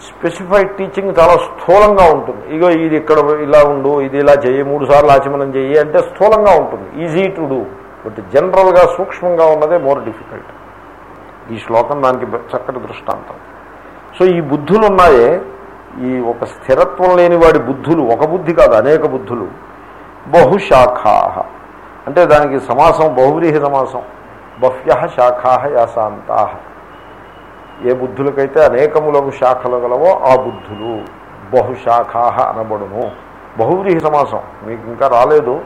స్పెసిఫైడ్ టీచింగ్ చాలా స్థూలంగా ఉంటుంది. ఇగో ఇది ఇక్కడ ఇలా ఉండు ఇది ఇలా చేయి మూడు సార్లు ఆచమనం చేయి అంటే స్థూలంగా ఉంటుంది ఈజీ టు డూ. బట్ జనరల్గా సూక్ష్మంగా ఉన్నదే మోర్ డిఫికల్ట్. ఈ శ్లోకం దానికి చక్కటి దృష్టాంతం. సో ఈ బుద్ధులు ఉన్నాయే ఈ ఒక స్థిరత్వం లేని వాడి బుద్ధులు ఒక బుద్ధి కాదు అనేక బుద్ధులు. బహుశాఖా. అంటే దానికి సమాసం బహువ్రీహి సమాసం. బహ్య శాఖా యాసాంతా. ఏ బుద్ధులకైతే అనేకములకు శాఖలు గలవో ఆ బుద్ధులు బహుశాఖా అనబడును. బహువ్రీహి సమాసం. మీకు ఇంకా రాలేదు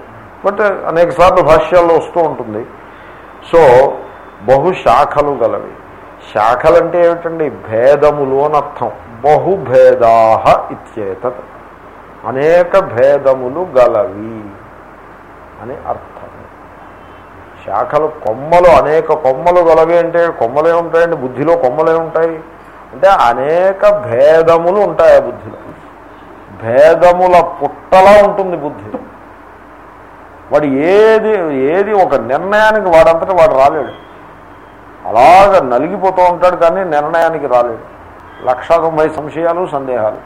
బట్ అనేక సార్లు భాష్యాల్లో వస్తూ ఉంటుంది. సో బహుశాఖలు గలవి. శాఖలంటే ఏమిటండి? భేదములు అని అర్థం. బహుభేదాహ ఇచ్చేతత్ అనేక భేదములు గలవి అని అర్థం. శాఖలు కొమ్మలు అనేక కొమ్మలు గలవి అంటే కొమ్మలే ఉంటాయండి బుద్ధిలో కొమ్మలే ఉంటాయి. అంటే అనేక భేదములు ఉంటాయి ఆ బుద్ధిలో. భేదముల పుట్టలా ఉంటుంది బుద్ధి. వాడు ఏది ఏది ఒక నిర్ణయానికి వాడంతటా వాడు రాలేడు. అలాగ నలిగిపోతూ ఉంటాడు కానీ నిర్ణయానికి రాలేడు లక్ష తొంభై సంశయాలు సందేహాలు.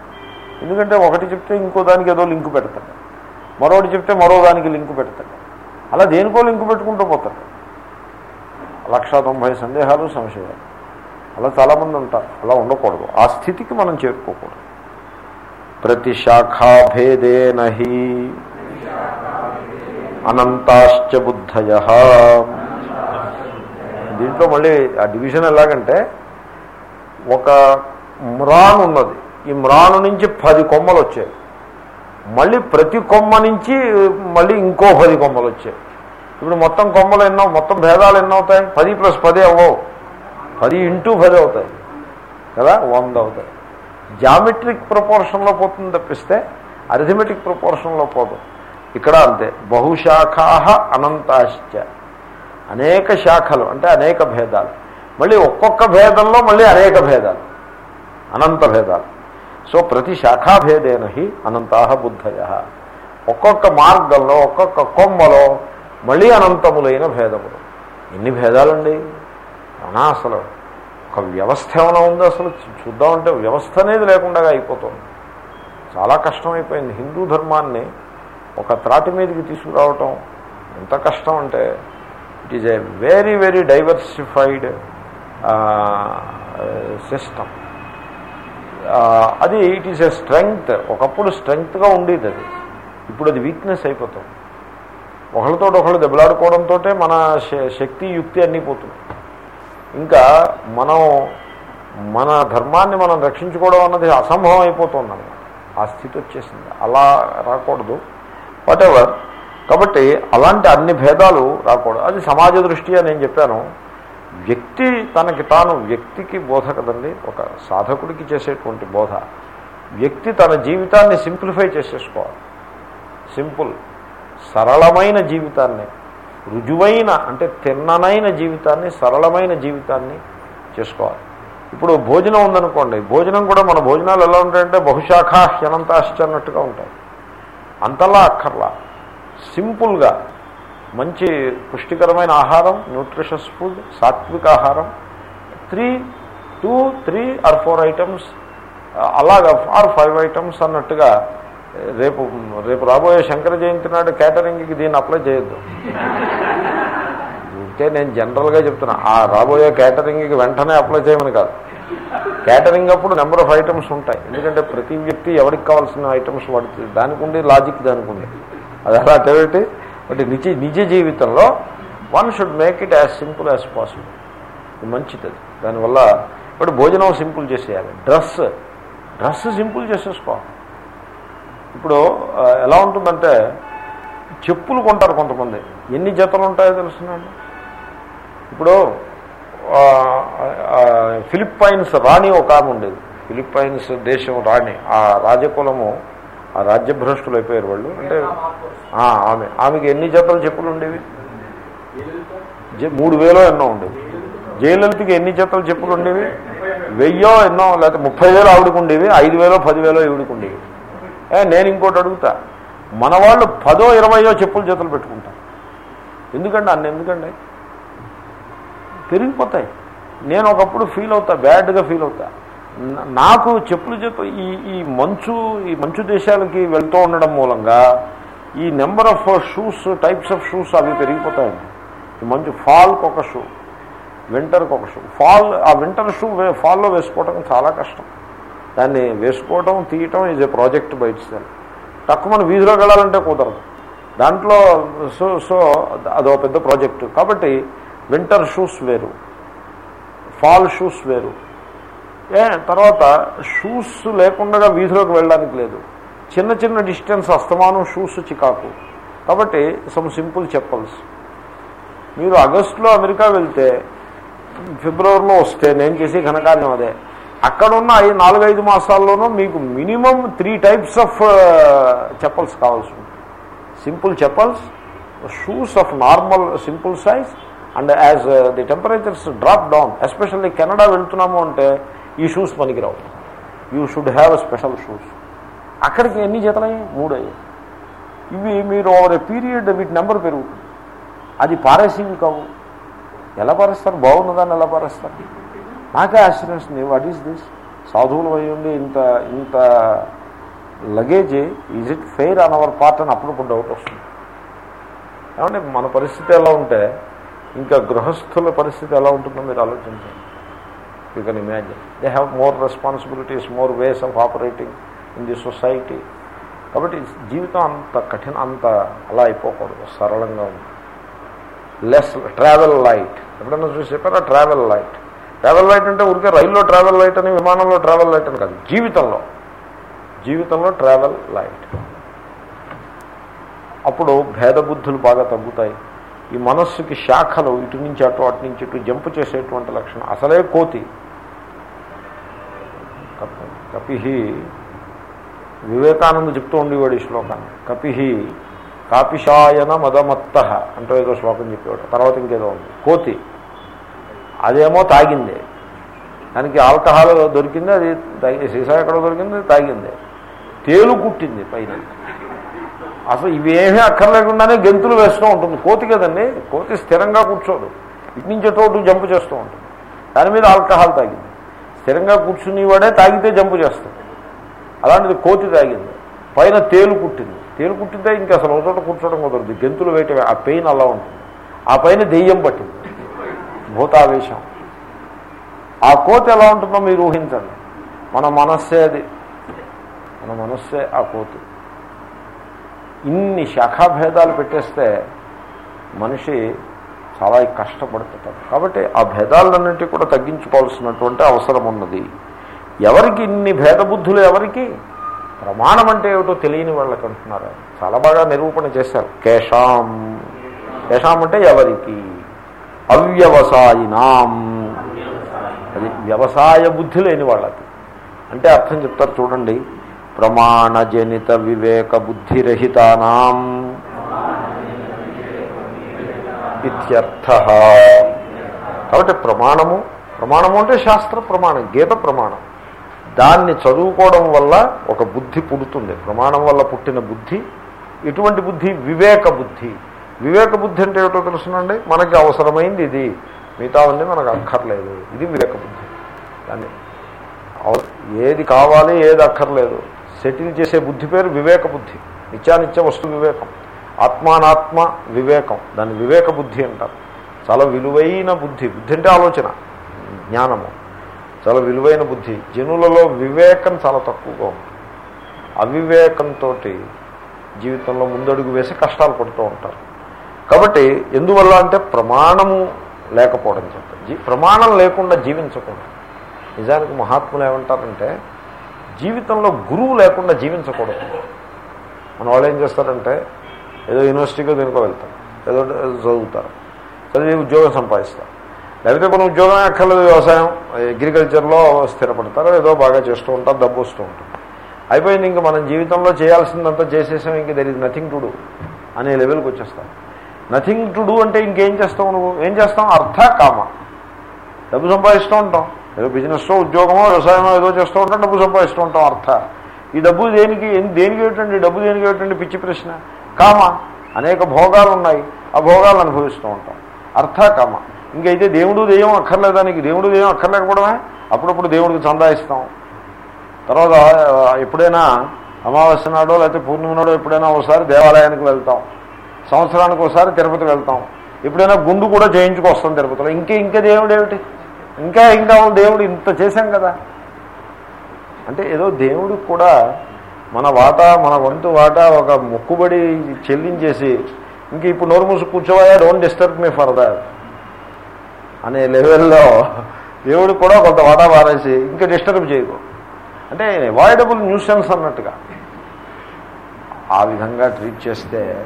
ఎందుకంటే ఒకటి చెప్తే ఇంకో దానికి ఏదో లింకు పెడతాడు. మరొకటి చెప్తే మరో దానికి లింకు పెడతాడు. అలా దేనికో లింకు పెట్టుకుంటూ పోతాడు. లక్ష తొంభై సందేహాలు సంశయాలు. అలా చాలామంది ఉంటారు. అలా ఉండకూడదు. ఆ స్థితికి మనం చేరుకోకూడదు. ప్రతి శాఖాభేదేనహి అనంతాశ్చ బుద్ధయ. దీంట్లో మళ్ళీ ఆ డివిజన్ ఎలాగంటే ఒక మ్రాన్ ఉన్నది. ఈ మ్రాను నుంచి పది కొమ్మలు వచ్చాయి. మళ్ళీ ప్రతి కొమ్మ నుంచి మళ్ళీ ఇంకో పది కొమ్మలు వచ్చాయి. ఇప్పుడు మొత్తం కొమ్మలు ఎన్నో మొత్తం భేదాలు ఎన్నో అవుతాయి? పది ప్లస్ పది అవ్వవు. పది ఇంటూ పది అవుతాయి. కదా? వంద అవుతాయి. జామెట్రిక్ ప్రపోర్షన్లో పోతుంది తప్పిస్తే అరిథమెటిక్ ప్రపోర్షన్లో పోదు. ఇక్కడ అంతే. బహుశాఖా అనంతాశ్చ. అనేక శాఖలు అంటే అనేక భేదాలు. మళ్ళీ ఒక్కొక్క భేదంలో మళ్ళీ అనేక భేదాలు. అనంత భేదాలు. సో ప్రతి శాఖాభేదేనహి అనంతా బుద్ధయ. ఒక్కొక్క మార్గంలో ఒక్కొక్క కొమ్మలో మళ్ళీ అనంతములైన భేదములు. ఎన్ని భేదాలండి? అనా అసలు ఒక వ్యవస్థ ఏమైనా ఉందో అసలు? చూద్దామంటే వ్యవస్థ అనేది లేకుండా అయిపోతుంది. చాలా కష్టమైపోయింది. హిందూ ధర్మాన్ని ఒక త్రాటి మీదకి తీసుకురావటం ఎంత కష్టం అంటే it is a very very diversified system అది ఇట్ ఈస్ ఏ స్ట్రెంగ్త్ ఒకప్పుడు స్ట్రెంగ్త్గా ఉండేది అది. ఇప్పుడు అది వీక్నెస్ అయిపోతుంది. ఒకళ్ళతో ఒకళ్ళు దెబ్బలాడుకోవడంతో మన శక్తి యుక్తి అన్నీ పోతుంది. ఇంకా మనం మన ధర్మాన్ని మనం రక్షించుకోవడం అన్నది అసంభవం అయిపోతుంది ఆ స్థితి వచ్చేసింది. అలా రాకూడదు. వాట్ ఎవర్ కాబట్టి అలాంటి అన్ని భేదాలు రాకూడదు. అది సమాజ దృష్ట్యా నేను చెప్పాను. వ్యక్తి తనకి తాను వ్యక్తికి బోధ కదండి ఒక సాధకుడికి చేసేటువంటి బోధ. వ్యక్తి తన జీవితాన్ని సింప్లిఫై చేసేసుకోవాలి. సింపుల్ సరళమైన జీవితాన్ని రుజువైన అంటే తిన్ననైన జీవితాన్ని సరళమైన జీవితాన్ని చేసుకోవాలి. ఇప్పుడు భోజనం ఉందనుకోండి భోజనం కూడా మన భోజనాలు ఎలా ఉంటాయంటే బహుశాఖ హ్యనంతాశ్చ అన్నట్టుగా ఉంటాయి. అంతలా అక్కర్లా. సింపుల్గా. మంచి పుష్టికరమైన ఆహారం న్యూట్రిషస్ ఫుడ్ సాత్విక ఆహారం. Three two three or four items అలాగా ఆర్ ఫైవ్ ఐటమ్స్ అన్నట్టుగా రేపు రేపు రాబోయే శంకర జయంతి నాడు కేటరింగ్కి దీన్ని అప్లై చేయొద్దు. అంటే నేను జనరల్గా చెప్తున్నా ఆ రాబోయే కేటరింగ్కి వెంటనే అప్లై చేయమని కాదు. కేటరింగ్ అప్పుడు నెంబర్ ఆఫ్ ఐటమ్స్ ఉంటాయి. ఎందుకంటే ప్రతి వ్యక్తి ఎవరికి కావాల్సిన ఐటమ్స్ వాడుతుంది దానికి ఉండే లాజిక్ దానికి ఉంది అది అలా తెలియటి? బట్ నిజ నిజ జీవితంలో one should make it as simple as possible ఇది మంచిది. అది దానివల్ల ఇప్పుడు భోజనం సింపుల్ చేసేయాలి. డ్రెస్ డ్రెస్ సింపుల్ చేసేసుకోవాలి ఇప్పుడు ఎలా ఉంటుందంటే చెప్పులు కొంటారు కొంతమంది. ఎన్ని జతలు ఉంటాయో తెలుసునండి? ఇప్పుడు ఫిలిప్పైన్స్ రాణి ఒక ఆమె ఉండేది. ఫిలిప్పైన్స్ దేశం రాణి. ఆ రాజకులము ఆ రాజ్యభ్రష్టులు అయిపోయారు వాళ్ళు. అంటే ఆమె. ఆమెకి ఎన్ని జతలు చెప్పులు ఉండేవి? మూడు వేలో ఎన్నో ఉండేవి. జయలలితకి ఎన్ని జతలు చెప్పులు ఉండేవి? వెయ్యో ఎన్నో లేకపోతే ముప్పై వేలు ఆవిడకు ఉండేవి ఐదు వేలో పదివేలో ఈవిడికి ఉండేవి. నేను ఇంకోటి అడుగుతా. మన వాళ్ళు పదో ఇరవయో చెప్పులు జతలు పెట్టుకుంటారు. ఎందుకండి? అన్న ఎందుకండి? పెరిగిపోతాయి. నేను ఒకప్పుడు ఫీల్ అవుతా బ్యాడ్గా ఫీల్ అవుతా. నాకు చెప్పులు చెప్పు ఈ ఈ మంచు ఈ మంచు దేశాలకి వెళ్తూ ఉండడం మూలంగా ఈ number of shoes types of shoes అవి పెరిగిపోతాయండి. ఈ మంచు ఫాల్కి ఒక షూ వింటర్కి ఒక షూ. ఫాల్ ఆ వింటర్ షూ ఫాల్లో వేసుకోవడం చాలా కష్టం. దాన్ని వేసుకోవడం తీయటం ఈజ్ ఏ ప్రాజెక్ట్ బయట తక్కువ మన వీధిలో వెళ్ళాలంటే కుదరదు. దాంట్లో సో సో అదో పెద్ద ప్రాజెక్టు కాబట్టి వింటర్ షూస్ వేరు ఫాల్ షూస్ వేరు. ఏ తర్వాత షూస్ లేకుండా వీధిలోకి వెళ్ళడానికి లేదు. చిన్న చిన్న డిస్టెన్స్ అస్తమానం షూస్ చికాకు. కాబట్టి సమ్ సింపుల్ చెప్పల్స్. మీరు ఆగస్టులో అమెరికా వెళ్తే ఫిబ్రవరిలో వస్తే నేను చేసే ఘనకార్యం అదే. అక్కడున్న ఈ నాలుగైదు మాసాల్లోనూ మీకు minimum three types of chappals కావాల్సి ఉంటుంది. Simple chappals shoes of normal simple size and as the temperatures drop down especially Canada వెళ్తున్నాము అంటే ఈ షూస్ పనికిరావు. You should have special shoes అక్కడికి ఎన్ని జతలయ్యాయి మూడు అయ్యాయి ఇవి మీరు ఓవర్ ఏ పీరియడ్ వీటి నెంబర్ పెరుగుతుంది. అది పారేసివి కావు. ఎలా పారేస్తారు? బాగున్నదాన్ని ఎలా పారేస్తారు? నాకే ఆశ్చర్యం వాట్ ఈస్ దిస్ సాధువులు అయ్యుండి ఉండి ఇంత ఇంత luggage is it fair on our part అని అప్పుడప్పుడు డౌట్ వస్తుంది. ఏమంటే మన పరిస్థితి ఎలా ఉంటే ఇంకా గృహస్థుల పరిస్థితి ఎలా ఉంటుందో మీరు ఆలోచించండి. You can imagine they have more responsibilities more ways of operating in the society కాబట్టి జీవితం అంత కఠిన అంత అలా అయిపోకూడదు. సరళంగా ఉంది. లెస్ ట్రావెల్ లైట్ ఎప్పుడైనా చూసి చెప్పారా ట్రావెల్ లైట్ ట్రావెల్ లైట్ అంటే ఊరికే రైల్లో ట్రావెల్ లైట్ అని విమానంలో ట్రావెల్ లైట్ అని కాదు. జీవితంలో. జీవితంలో ట్రావెల్ లైట్ అప్పుడు భేదబుద్ధులు బాగా తగ్గుతాయి. ఈ మనస్సుకి శాఖలు ఇటు నుంచి అటు అటు నుంచి ఇటు జంపు చేసేటువంటి లక్షణం. అసలే కోతి. కపి- కపిహి. వివేకానంద చెప్తూ ఉండేవాడు ఈ శ్లోకాన్ని. కపిహి కాపిషాయన మదమత్త అంటూ ఏదో శ్లోకం చెప్పేవాడు. తర్వాత ఇంకేదో ఉంది. కోతి. అదేమో తాగింది. దానికి ఆల్కహాల్ దొరికింది అది తాగి సీసా ఎక్కడ దొరికింది తాగింది. తేలు కుట్టింది పైన. అసలు ఇవేమీ అక్కర్లేకుండానే గెంతులు వేస్తూ ఉంటుంది. కోతి కదండి కోతి స్థిరంగా కూర్చోదు. ఇటు నుంచి అటు జంపు చేస్తూ ఉంటుంది. దాని మీద ఆల్కహాల్ తాగింది. స్థిరంగా కూర్చునేవాడే తాగితే జంపు చేస్తాడు. అలాంటిది కోతి తాగింది. పైన తేలు కుట్టింది. తేలు కుట్టితే ఇంకా అసలు ఒక చోట కూర్చోవడం కుదరదు. గెంతులు వేయటమే ఆ పెయిన్ అలా ఉంటుంది. ఆ పైన దెయ్యం పట్టింది. భూతావేశం. ఆ కోతి ఎలా ఉంటుందో మీరు ఊహించండి. మన మనస్సే అది. మన మనస్సే ఆ కోతి. ఇన్ని శాఖాభేదాలు పెట్టేస్తే మనిషి చాలా కష్టపడుతుంటాడు. కాబట్టి ఆ భేదాలన్నింటి కూడా తగ్గించుకోవాల్సినటువంటి అవసరం ఉన్నది. ఎవరికి ఇన్ని భేదబుద్ధులు ఎవరికి? ప్రమాణం అంటే ఏమిటో తెలియని వాళ్ళకి అంటున్నారు. చాలా బాగా నిరూపణ చేశారు. కేశాం. కేశాం అంటే ఎవరికి? అవ్యవసాయినాం. అది వ్యవసాయ బుద్ధి లేని వాళ్ళకి. అంటే అర్థం చెప్తారు చూడండి. ప్రమాణజనిత వివేక బుద్ధిరహితానాం ఇత్యర్థ. కాబట్టి ప్రమాణము ప్రమాణము అంటే శాస్త్ర ప్రమాణం గీత ప్రమాణం. దాన్ని చదువుకోవడం వల్ల ఒక బుద్ధి పుడుతుంది. ప్రమాణం వల్ల పుట్టిన బుద్ధి ఇటువంటి బుద్ధి వివేక బుద్ధి. వివేక బుద్ధి అంటే ఏమిటో తెలుసునండి? మనకి అవసరమైంది ఇది. మిగతా ఉంది మనకు అక్కర్లేదు. ఇది వివేక బుద్ధి. దాన్ని ఏది కావాలి ఏది అక్కర్లేదు. సెటిల్ చేసే బుద్ధి పేరు వివేక బుద్ధి. నిత్యానిత్య వస్తు వివేకం. ఆత్మానాత్మ వివేకం. దాన్ని వివేక బుద్ధి అంటారు. చాలా విలువైన బుద్ధి. బుద్ధి అంటే ఆలోచన జ్ఞానము. చాలా విలువైన బుద్ధి. జనులలో వివేకం చాలా తక్కువగా ఉంటుంది. అవివేకంతో జీవితంలో ముందడుగు వేసి కష్టాలు పడుతూ ఉంటారు. కాబట్టి ఎందువల్ల అంటే ప్రమాణము లేకపోవడం చెప్ప జీ- ప్రమాణం లేకుండా జీవించకూడదు. నిజానికి మహాత్ములు ఏమంటారంటే జీవితంలో గురువు లేకుండా జీవించకూడదు. మన వాళ్ళు ఏం చేస్తారంటే ఏదో యూనివర్సిటీకో దేనికో వెళ్తారు. ఏదో చదువుతారు. చదివి ఉద్యోగం సంపాదిస్తారు. లేకపోతే కొన్ని ఉద్యోగం అక్కర్లేదు వ్యవసాయం. అగ్రికల్చర్లో స్థిరపడతారు ఏదో బాగా చేస్తూ ఉంటారు డబ్బు వస్తూ ఉంటుంది. అయిపోయింది ఇంకా మనం జీవితంలో చేయాల్సిందంతా చేసేసాం ఇంక there is nothing to do అనే లెవెల్కి వచ్చేస్తాం నథింగ్ టు డూ అంటే ఇంకేం చేస్తావు నువ్వు? ఏం చేస్తాం అర్థ కామ డబ్బు సంపాదిస్తూ ఉంటాం. ఏదో బిజినెస్ ఉద్యోగమో వ్యవసాయమో ఏదో చేస్తూ ఉంటాం డబ్బు సంపాదిస్తూ ఉంటాం అర్థ. ఈ డబ్బు దేనికి దేనికి ఏమిటండి? డబ్బు దేనికి ఏమిటండి? పిచ్చి ప్రశ్న. కామ. అనేక భోగాలు ఉన్నాయి. ఆ భోగాలు అనుభవిస్తూ ఉంటాం. అర్థ కామ. ఇంకైతే దేవుడు దెయ్యం అక్కర్లేదానికి దేవుడు దెయ్యం అక్కర్లేకపోవడమే? అప్పుడప్పుడు దేవుడికి చందాయిస్తాం తర్వాత ఎప్పుడైనా అమావాస్య నాడో లేకపోతే పూర్ణిమ నాడో ఎప్పుడైనా ఒకసారి దేవాలయానికి వెళ్తాం. సంవత్సరానికి ఒకసారి తిరుపతి వెళ్తాం. ఎప్పుడైనా గుండు కూడా చేయించుకొస్తాం తిరుపతిలో. ఇంకే ఇంకా దేవుడు ఏమిటి? ఇంకా ఇంకా దేవుడు? ఇంత చేశాం కదా. అంటే ఏదో దేవుడికి కూడా మన వాటా మన వంతు వాటా ఒక మొక్కుబడి చెల్లించేసి ఇంక ఇప్పుడు నోరు మూసి కూర్చోవా డోంట్ డిస్టర్బ్ మీ ఫర్దర్ అనే లెవెల్లో దేవుడికి కూడా కొంత వాటా మారేసి ఇంకా డిస్టర్బ్ చేయకు. అంటే అవాయిడబుల్ న్యూసెన్స్ అన్నట్టుగా. ఆ విధంగా ట్రీట్ చేస్తే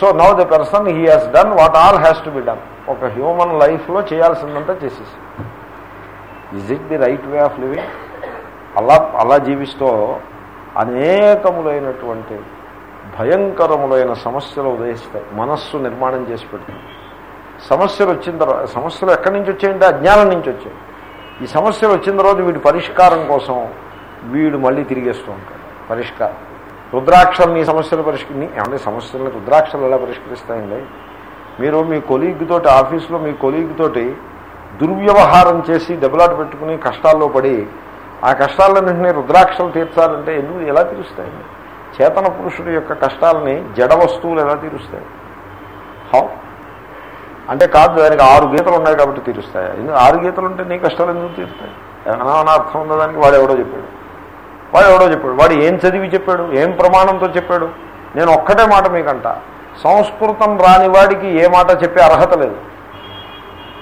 so now the person he has done what all has to be done ఒక హ్యూమన్ లైఫ్లో చేయాల్సిందంతా చేసేసి. Is it the right way of living అలా అలా జీవిస్తూ అనేకములైనటువంటి భయంకరములైన సమస్యలు ఉదయిస్తాయి. మనస్సు నిర్మాణం చేసి పెడుతుంది. సమస్యలు వచ్చిన తర్వాత సమస్యలు ఎక్కడి నుంచి వచ్చాయంటే అజ్ఞానం నుంచి వచ్చాయి. ఈ సమస్యలు వచ్చిన తర్వాత వీడి పరిష్కారం కోసం వీడు మళ్ళీ తిరిగేస్తూ ఉంటాడు. పరిష్కారం. రుద్రాక్షం నీ సమస్యలు పరిష్కరి ఏమంటే సమస్యలను రుద్రాక్షలు ఎలా పరిష్కరిస్తాయండి? మీరు మీ కొలీగ్ తోటి ఆఫీస్లో మీ కొలీగ్ తోటి దుర్వ్యవహారం చేసి దెబ్బలాట పెట్టుకుని కష్టాల్లో పడి ఆ కష్టాలన్నింటినీ రుద్రాక్షలు తీర్చాలంటే ఎందుకు ఎలా తీరుస్తాయండి చేతన పురుషుడి యొక్క కష్టాలని జడ వస్తువులు ఎలా తీరుస్తాయి? హౌ? అంటే కాదు దానికి ఆరు గీతలు ఉన్నాయి కాబట్టి తీరుస్తాయి? ఎందుకు ఆరు గీతలు ఉంటే నీ కష్టాలు ఎందుకు తీరుతాయి? ఏమైనా అర్థం ఉందా దానికి? వాడు ఎవడో చెప్పాడు. వాడు ఎవడో చెప్పాడు. వాడు ఏం చదివి చెప్పాడు? ఏం ప్రమాణంతో చెప్పాడు? నేను ఒక్కటే మాట మీకంట. సంస్కృతం రాని వాడికి ఏ మాట చెప్పే అర్హత లేదు.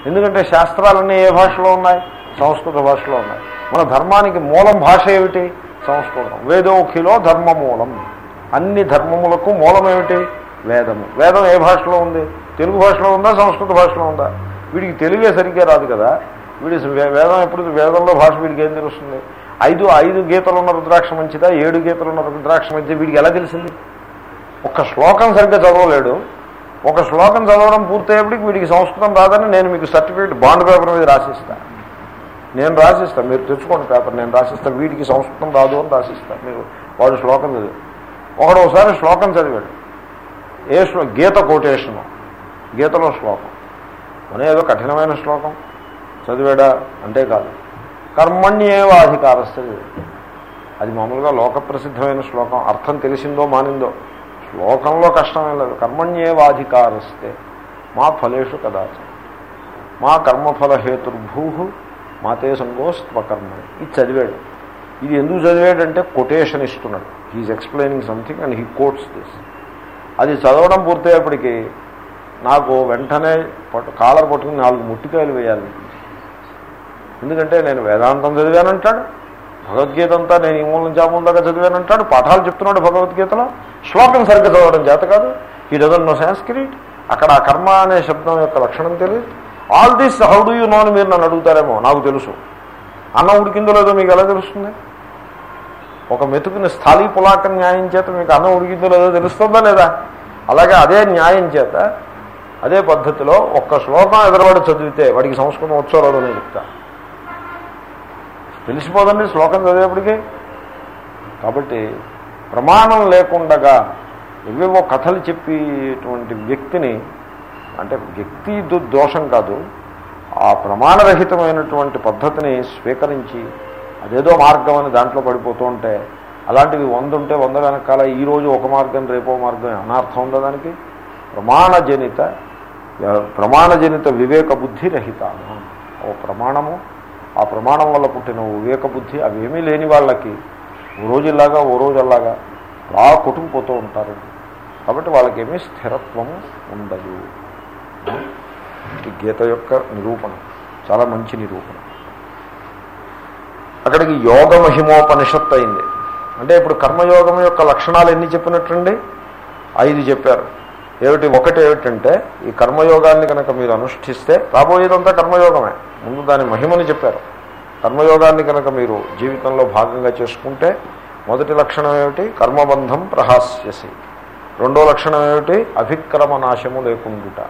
ఎందుకంటే శాస్త్రాలన్నీ ఏ భాషలో ఉన్నాయి? సంస్కృత భాషలో ఉన్నాయి. మన ధర్మానికి మూలం భాష ఏమిటి? సంస్కృతం. వేదోఖిలో ధర్మ మూలం అన్ని ధర్మములకు మూలం ఏమిటి? వేదము వేదం ఏ భాషలో ఉంది? తెలుగు భాషలో ఉందా? సంస్కృత భాషలో ఉందా? వీడికి తెలుగే సరిగ్గా రాదు కదా. వీడి వేదం ఎప్పుడు వేదంలో భాష వీడికి ఏం తెలుస్తుంది? ఐదు ఐదు గీతలు ఉన్న రుద్రాక్ష మంచిదా? ఏడు గీతలు ఉన్న రుద్రాక్ష మంచిదా? వీడికి ఎలా తెలిసింది? ఒక్క శ్లోకం సరిగ్గా చదవలేడు. ఒక శ్లోకం చదవడం పూర్తయ్యేప్పటికి వీడికి సంస్కృతం రాదని నేను మీకు సర్టిఫికేట్ బాండ్ పేపర్ మీద రాసిస్తాను నేను రాసిస్తాను మీరు తెచ్చుకోండి పేపర్. నేను రాసిస్తా. వీడికి సంస్కృతం రాదు అని రాసిస్తాను మీరు వాడు శ్లోకం చదివి. ఒకడు ఒకసారి శ్లోకం చదివాడు. ఏ శ్లో గీత కోటేషను. గీతలో శ్లోకం. అనే ఏదో కఠినమైన శ్లోకం. చదివాడా? అంటే కాదు కర్మణ్యేవాధికారస్తే అది మామూలుగా లోక ప్రసిద్ధమైన శ్లోకం. అర్థం తెలిసిందో మానిందో. లోకంలో కష్టమే లేదు. కర్మణ్యేవాధికారస్తే. మా ఫలేషు కదాచ. మా కర్మఫల మా తే సంగోస్త్వకర్మని ఇది చదివాడు. ఇది ఎందుకు చదివాడంటే కొటేషన్ ఇస్తున్నాడు he is explaining something and he quotes this అది చదవడం పూర్తయ్యేప్పటికీ నాకు వెంటనే పట్టు కాలర్ పట్టుకుని నాలుగు ముట్టికాయలు వేయాలి. ఎందుకంటే నేను వేదాంతం చదివానంటాడు. భగవద్గీత అంతా నేను ఈ మూలం జామూల దాకా చదివానంటాడు పాఠాలు చెప్తున్నాడు భగవద్గీతలో. శ్లోకం సరిగ్గా చదవడం చేత కాదు. ఈ డజన్ నో సాంస్క్రిట్ అక్కడ ఆ కర్మ అనే శబ్దం యొక్క లక్షణం తెలియదు. All this how do you know అని మీరు నన్ను అడుగుతారేమో? నాకు తెలుసు. అన్నం ఉడికిందో లేదో మీకు ఎలా తెలుస్తుంది? ఒక మెతుకుని స్థాళీ పులాక న్యాయం చేత మీకు అన్నం ఉడికిందో లేదో తెలుస్తుందా లేదా? అలాగే అదే న్యాయం చేత అదే పద్ధతిలో ఒక్క శ్లోకం ఎదురవాడు చదివితే వాడికి సంస్కృతం వచ్చో రాదో నేను చెప్తా. తెలిసిపోదండి శ్లోకం చదివేప్పటికీ. కాబట్టి ప్రమాణం లేకుండగా ఎవేవో కథలు చెప్పేటువంటి వ్యక్తిని అంటే వ్యక్తి దోషం కాదు ఆ ప్రమాణరహితమైనటువంటి పద్ధతిని స్వీకరించి అదేదో మార్గం అని దాంట్లో పడిపోతూ ఉంటే అలాంటివి వంద ఉంటే వంద వెనకాల ఈ రోజు ఒక మార్గం రేపో మార్గం అనార్థం ఉందా దానికి? ప్రమాణజనిత ప్రమాణజనిత వివేక బుద్ధి రహిత ఓ ప్రమాణము ఆ ప్రమాణం వల్ల పుట్టిన వివేక బుద్ధి అవేమీ లేని వాళ్ళకి ఓ రోజుల్లాగా ఓ రోజుల్లాగా అలా కొట్టుకుపోతూ ఉంటారు. కాబట్టి వాళ్ళకేమీ స్థిరత్వం ఉండదు. గీత యొక్క నిరూపణ చాలా మంచి నిరూపణ. అక్కడికి యోగ మహిమోపనిషత్తు అయింది. అంటే ఇప్పుడు కర్మయోగం యొక్క లక్షణాలు ఎన్ని చెప్పినట్టండి? ఐదు చెప్పారు. ఏమిటి? ఒకటి ఏమిటంటే ఈ కర్మయోగాన్ని కనుక మీరు అనుష్ఠిస్తే రాబోయేదంతా కర్మయోగమే. ముందు దాని మహిమని చెప్పారు. కర్మయోగాన్ని కనుక మీరు జీవితంలో భాగంగా చేసుకుంటే మొదటి లక్షణం ఏమిటి? కర్మబంధం ప్రహాస్యసి. రెండో లక్షణం ఏమిటి? అభిక్రమ నాశము లేకుండుట.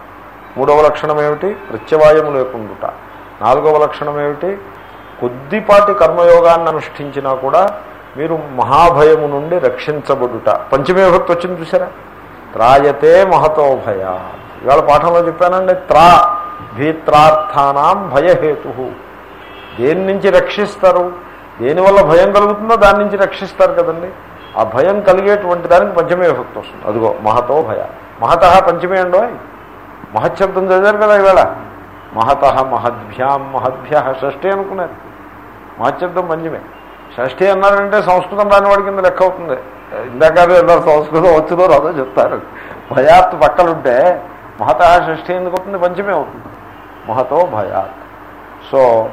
మూడవ లక్షణం ఏమిటి? ప్రత్యవాయము లేకుండుట. నాలుగవ లక్షణం ఏమిటి? కొద్దిపాటి కర్మయోగాన్ని అనుష్ఠించినా కూడా మీరు మహాభయము నుండి రక్షించబడుట. పంచమే భక్తి వచ్చింది చూసారా త్రాయతే మహతో భయ. ఇవాళ పాఠంలో చెప్పానండి త్రా. భీత్రార్థానాం భయహేతు. దేని నుంచి రక్షిస్తారు? దేనివల్ల భయం కలుగుతుందో దాని నుంచి రక్షిస్తారు కదండి. ఆ భయం కలిగేటువంటి దానికి పంచమే విభక్తి వస్తుంది. అదిగో మహతో భయ. మహత పంచమే అండో మహశబ్దం చదివారు కదా ఈవేళ. మహత మహద్భ్యాం మహద్భ్య షష్ఠి అనుకున్నారు. మహశబ్దం పంచమే. షష్ఠి అన్నారంటే సంస్కృతం రాని వాడి కింద లెక్క అవుతుంది. ఇందాక అందరు సంస్కృతం వచ్చిందో రాదో చెప్తారు. భయాత్ పక్కలుంటే మహత షష్ఠి ఎందుకు అవుతుంది పంచమే అవుతుంది. మహతో భయాత్. సో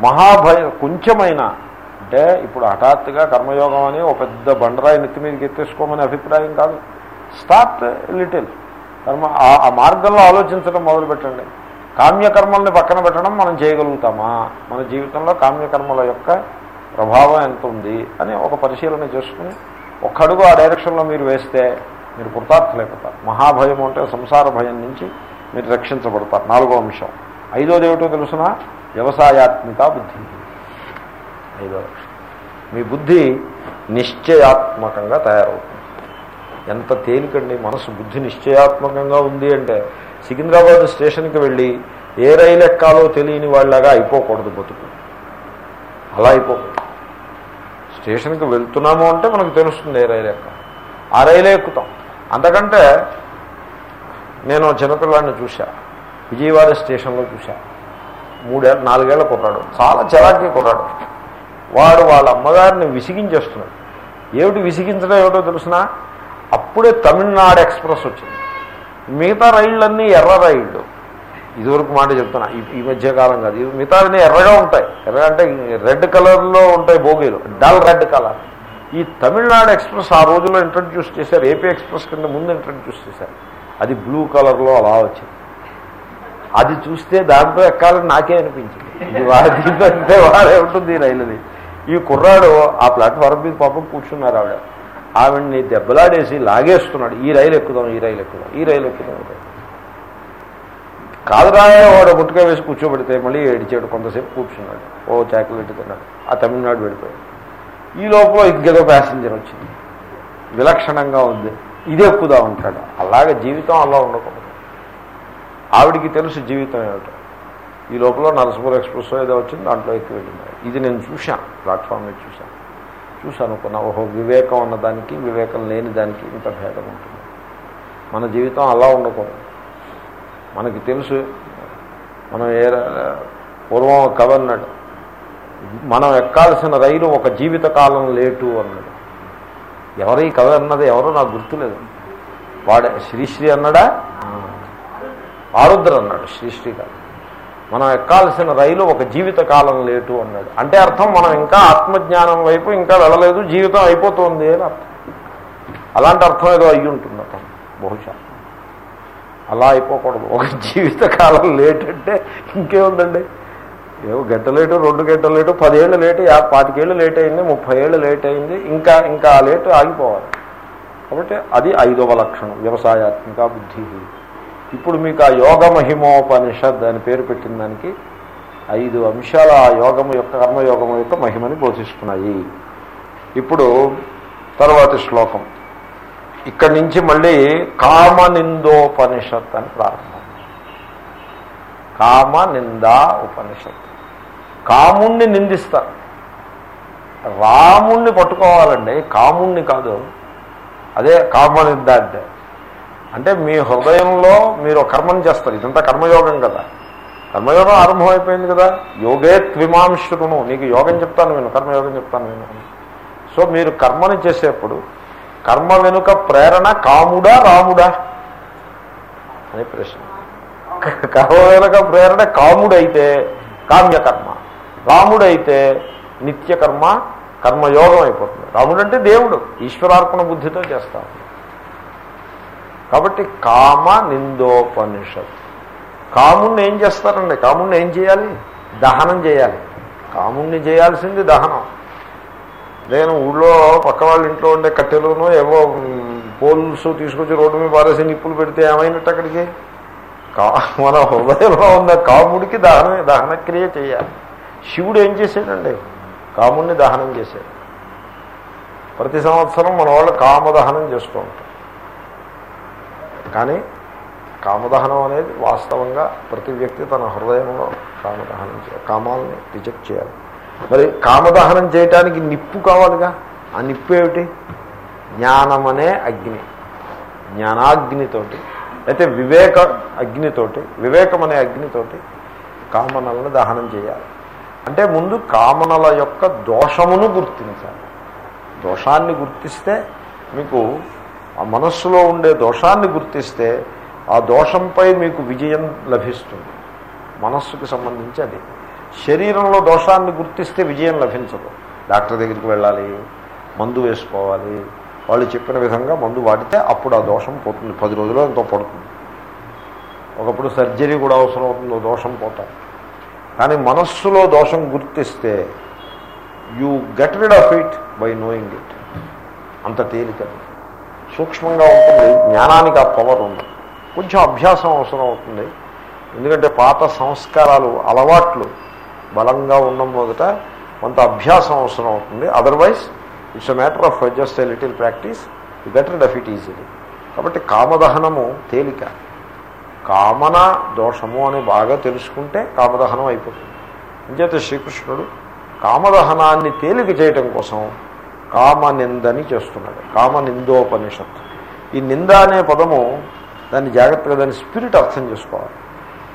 మహాభయ కొంచెమైన అంటే ఇప్పుడు హఠాత్తుగా కర్మయోగం అని ఒక పెద్ద బండరాయి నెత్తి మీదకి ఎత్తేసుకోమని అభిప్రాయం కాదు. స్టార్ట్ లిటిల్ కర్మ ఆ- మార్గంలో ఆలోచించడం మొదలుపెట్టండి. కామ్యకర్మల్ని పక్కన పెట్టడం మనం చేయగలుగుతామా? మన జీవితంలో కామ్యకర్మల యొక్క ప్రభావం ఎంత ఉంది అని ఒక పరిశీలన చేసుకుని ఒక్కడుగు ఆ డైరెక్షన్లో మీరు వేస్తే మీరు కృతార్థులైపోతారు. మహాభయం అంటే సంసార భయం నుంచి మీరు రక్షించబడతారు. నాలుగో అంశం. ఐదోది ఏమిటో తెలుసిన? వ్యవసాయాత్మిక బుద్ధి. ఐదో లక్షణం మీ బుద్ధి నిశ్చయాత్మకంగా తయారవుతుంది. ఎంత తేలికండి మనసు. బుద్ధి నిశ్చయాత్మకంగా ఉంది అంటే సికింద్రాబాద్ స్టేషన్కి వెళ్ళి ఏ రైలు ఎక్కాలో తెలియని వాళ్ళగా అయిపోకూడదు బతుకు. అలా అయిపోకూడదు. స్టేషన్కి వెళ్తున్నాము అంటే మనకు తెలుస్తుంది ఏ రైలు ఎక్కాలి. ఆ రైలే ఎక్కుతాం. అంతకంటే నేను చిన్నపిల్లాడిని చూశా. విజయవాడ స్టేషన్లో చూశా. మూడేళ్ళ నాలుగేళ్ళ కుర్రాడు. చాలా చలాకీ కుర్రాడు. వాడు వాళ్ళ అమ్మగారిని విసిగించేస్తున్నాడు. ఏమిటి విసిగించడం ఏమిటో తెలుసిన? అప్పుడే తమిళనాడు ఎక్స్ప్రెస్ వచ్చింది. మిగతా రైళ్ళన్నీ ఎర్ర రైళ్ళు. ఇదివరకు మాట చెప్తున్నా. ఈ మధ్యకాలం కాదు. ఇది మిగతావన్నీ ఎర్రగా ఉంటాయి. ఎర్ర అంటే రెడ్ కలర్లో ఉంటాయి బోగీలు. Dull red colour. ఈ తమిళనాడు ఎక్స్ప్రెస్ ఆ రోజుల్లో ఇంట్రడ్యూస్ చేశారు. ఏపీ ఎక్స్ప్రెస్ కింద ముందు ఇంట్రడ్యూస్ చేశారు. అది బ్లూ కలర్లో అలా వచ్చింది. అది చూస్తే దాంట్లో ఎక్కాలని నాకే అనిపించింది. వాడి అంటే వాడే ఉంటుంది ఈ రైలుది. ఈ కుర్రాడు ఆ ప్లాట్ఫారం మీద పాపం కూర్చున్నారు ఆవిడ. ఆవిడ్ని దెబ్బలాడేసి లాగేస్తున్నాడు. ఈ రైలు ఎక్కుదాం ఈ రైలు ఎక్కుదాం ఈ రైలు ఎక్కుదాం కాదురా వాడు గుట్టుగా వేసి కూర్చోబెడితే మళ్ళీ ఏడిచాడు కొంతసేపు కూర్చున్నాడు. ఓ చాకలెట్ తిన్నాడు. ఆ తమిళనాడు వెళ్ళిపోయాడు. ఈ లోపల ఇంకేదో ప్యాసింజర్ వచ్చింది. విలక్షణంగా ఉంది. ఇది ఎక్కుదా ఉంటాడు. అలాగే జీవితం అలా ఉండకూడదు. ఆవిడికి తెలుసు జీవితం ఏమిటో. ఈ లోపల నరసపూర్ ఎక్స్ప్రెస్ ఏదో వచ్చింది దాంట్లో ఎక్కి వెళ్ళింది. ఇది నేను చూశాను ప్లాట్ఫామ్ మీద చూశాను చూశాను అనుకున్నా ఓహో వివేకం ఉన్న దానికి వివేకం లేని దానికి ఇంత భేదం ఉంటుంది. మన జీవితం అలా ఉండకూడదు. మనకి తెలుసు మనం ఏ పూర్వం ఒక కవి అన్నాడు మనం ఎక్కాల్సిన రైలు ఒక జీవితకాలం లేటు అన్నాడు. ఎవరు ఈ కవి అన్నది ఎవరో నాకు గుర్తులేదు. వాడే శ్రీశ్రీ అన్నాడా? ఆరుద్ర అన్నాడు శ్రీశ్రీ గారు. మనం ఎక్కాల్సిన రైలు ఒక జీవితకాలం లేటు అన్నాడు. అంటే అర్థం మనం ఇంకా ఆత్మజ్ఞానం వైపు ఇంకా వెళ్ళలేదు జీవితం అయిపోతుంది అని అర్థం. అలాంటి అర్థం ఏదో అయ్యి ఉంటుంది అర్థం బహుశా. అలా అయిపోకూడదు. ఒక జీవితకాలం కాలం అంటే ఇంకేముందండి? ఏవో గంట లేటు రెండు గంటల లేటు పదేళ్ళు లేటు యా పాతికేళ్ళు లేట్ అయింది ముప్పై ఏళ్ళు లేట్ అయింది ఇంకా ఇంకా ఆ లేటు ఆగిపోవాలి. కాబట్టి అది ఐదవ లక్షణం వ్యవసాయాత్మిక బుద్ధి. ఇప్పుడు మీకు ఆ యోగ మహిమోపనిషద్ అని పేరు పెట్టిన దానికి ఐదు అంశాలు ఆ యోగము యొక్క కర్మయోగము యొక్క మహిమని బోధిస్తున్నాయి. ఇప్పుడు తర్వాతి శ్లోకం. ఇక్కడి నుంచి మళ్ళీ కామనిందోపనిషత్ అని ప్రారంభం. కామ నిందా ఉపనిషత్తు. కాముణ్ణి నిందిస్తారు. రాముణ్ణి పట్టుకోవాలండి కాముణ్ణి కాదు. అదే కామ నింద అంటే. అంటే మీ హృదయంలో మీరు ఒక కర్మం చేస్తారు. ఇదంతా కర్మయోగం కదా. కర్మయోగం ఆరంభమైపోయింది కదా. యోగే త్విమాంశును నీకు యోగం చెప్తాను నేను కర్మయోగం చెప్తాను నేను సో మీరు కర్మని చేసేప్పుడు కర్మ వెనుక ప్రేరణ కాముడా రాముడా? అనే ప్రశ్న. కర్మ వెనుక ప్రేరణ కాముడైతే కామ్యకర్మ. రాముడైతే నిత్యకర్మ కర్మయోగం అయిపోతుంది. రాముడు అంటే దేవుడు ఈశ్వరార్పణ బుద్ధితో చేస్తాడు. కాబట్టి కామ నిందోపనిషత్. కాముణ్ణి ఏం చేస్తారండి? కాముణ్ణి ఏం చేయాలి? దహనం చేయాలి. కాముణ్ణి చేయాల్సింది దహనం. నేను ఊళ్ళో పక్క వాళ్ళ ఇంట్లో ఉండే కట్టెలును ఏవో పోల్స్ తీసుకొచ్చి రోడ్డు మీద పారేసి నిప్పులు పెడితే ఏమైనట్టు అక్కడికి? కా మన హృదయంలో ఉన్న కాముడికి దహన దహనక్రియ చేయాలి. శివుడు ఏం చేశాడండి? కాముడిని దహనం చేశాడు. ప్రతి సంవత్సరం మన వాళ్ళు కామదహనం చేస్తూ ఉంటారు. కానీ కామదహనం అనేది వాస్తవంగా ప్రతి వ్యక్తి తన హృదయంలో కామదహనం చేయాలి కామాలని రిజెక్ట్ చేయాలి. మరి కామదహనం చేయటానికి నిప్పు కావాలిగా? ఆ నిప్పు ఏమిటి? జ్ఞానం అనే అగ్ని. జ్ఞానాగ్నితోటి. అయితే వివేక అగ్నితోటి వివేకం అనే అగ్నితోటి కామనలను దహనం చేయాలి. అంటే ముందు కామనల యొక్క దోషమును గుర్తించాలి. దోషాన్ని గుర్తిస్తే మీకు ఆ మనస్సులో ఉండే దోషాన్ని గుర్తిస్తే ఆ దోషంపై మీకు విజయం లభిస్తుంది. మనస్సుకు సంబంధించి అది. శరీరంలో దోషాన్ని గుర్తిస్తే విజయం లభించదు. డాక్టర్ దగ్గరికి వెళ్ళాలి మందు వేసుకోవాలి వాళ్ళు చెప్పిన విధంగా మందు వాడితే అప్పుడు ఆ దోషం పోతుంది. పది రోజులు ఎంతో పడుతుంది. ఒకప్పుడు సర్జరీ కూడా అవసరం అవుతుందో దోషం పోతాం. కానీ మనస్సులో దోషం గుర్తిస్తే you get rid of it by knowing it. అంత తేలిక. సూక్ష్మంగా ఉంటుంది. జ్ఞానానికి ఆ పవర్ ఉంది. కొంచెం అభ్యాసం అవసరం అవుతుంది ఎందుకంటే పాత సంస్కారాలు అలవాట్లు బలంగా ఉన్న మొదట కొంత అభ్యాసం అవసరం అవుతుంది otherwise it's a matter of just a little practice you get rid of it easily. కాబట్టి కామదహనము తేలిక. కామన దోషము అని బాగా తెలుసుకుంటే కామదహనం అయిపోతుంది. అంచేత శ్రీకృష్ణుడు కామదహనాన్ని తేలిక చేయటం కోసం కామనిందని చేస్తున్నాడు. కామనిందోపనిషత్తు. ఈ నింద అనే పదము దాన్ని జాగ్రత్తగా దాని స్పిరిట్ అర్థం చేసుకోవాలి.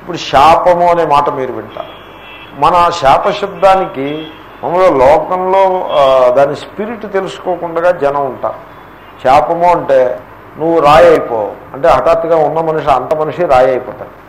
ఇప్పుడు శాపము అనే మాట మీరు వింటారు. మన శాపశబ్దానికి మామూలుగా లోకంలో దాని స్పిరిట్ తెలుసుకోకుండా జనం ఉంటారు శాపము అంటే నువ్వు రాయి అయిపో. అంటే హఠాత్తుగా ఉన్న మనిషి అంత మనిషి రాయి అయిపోతాడు.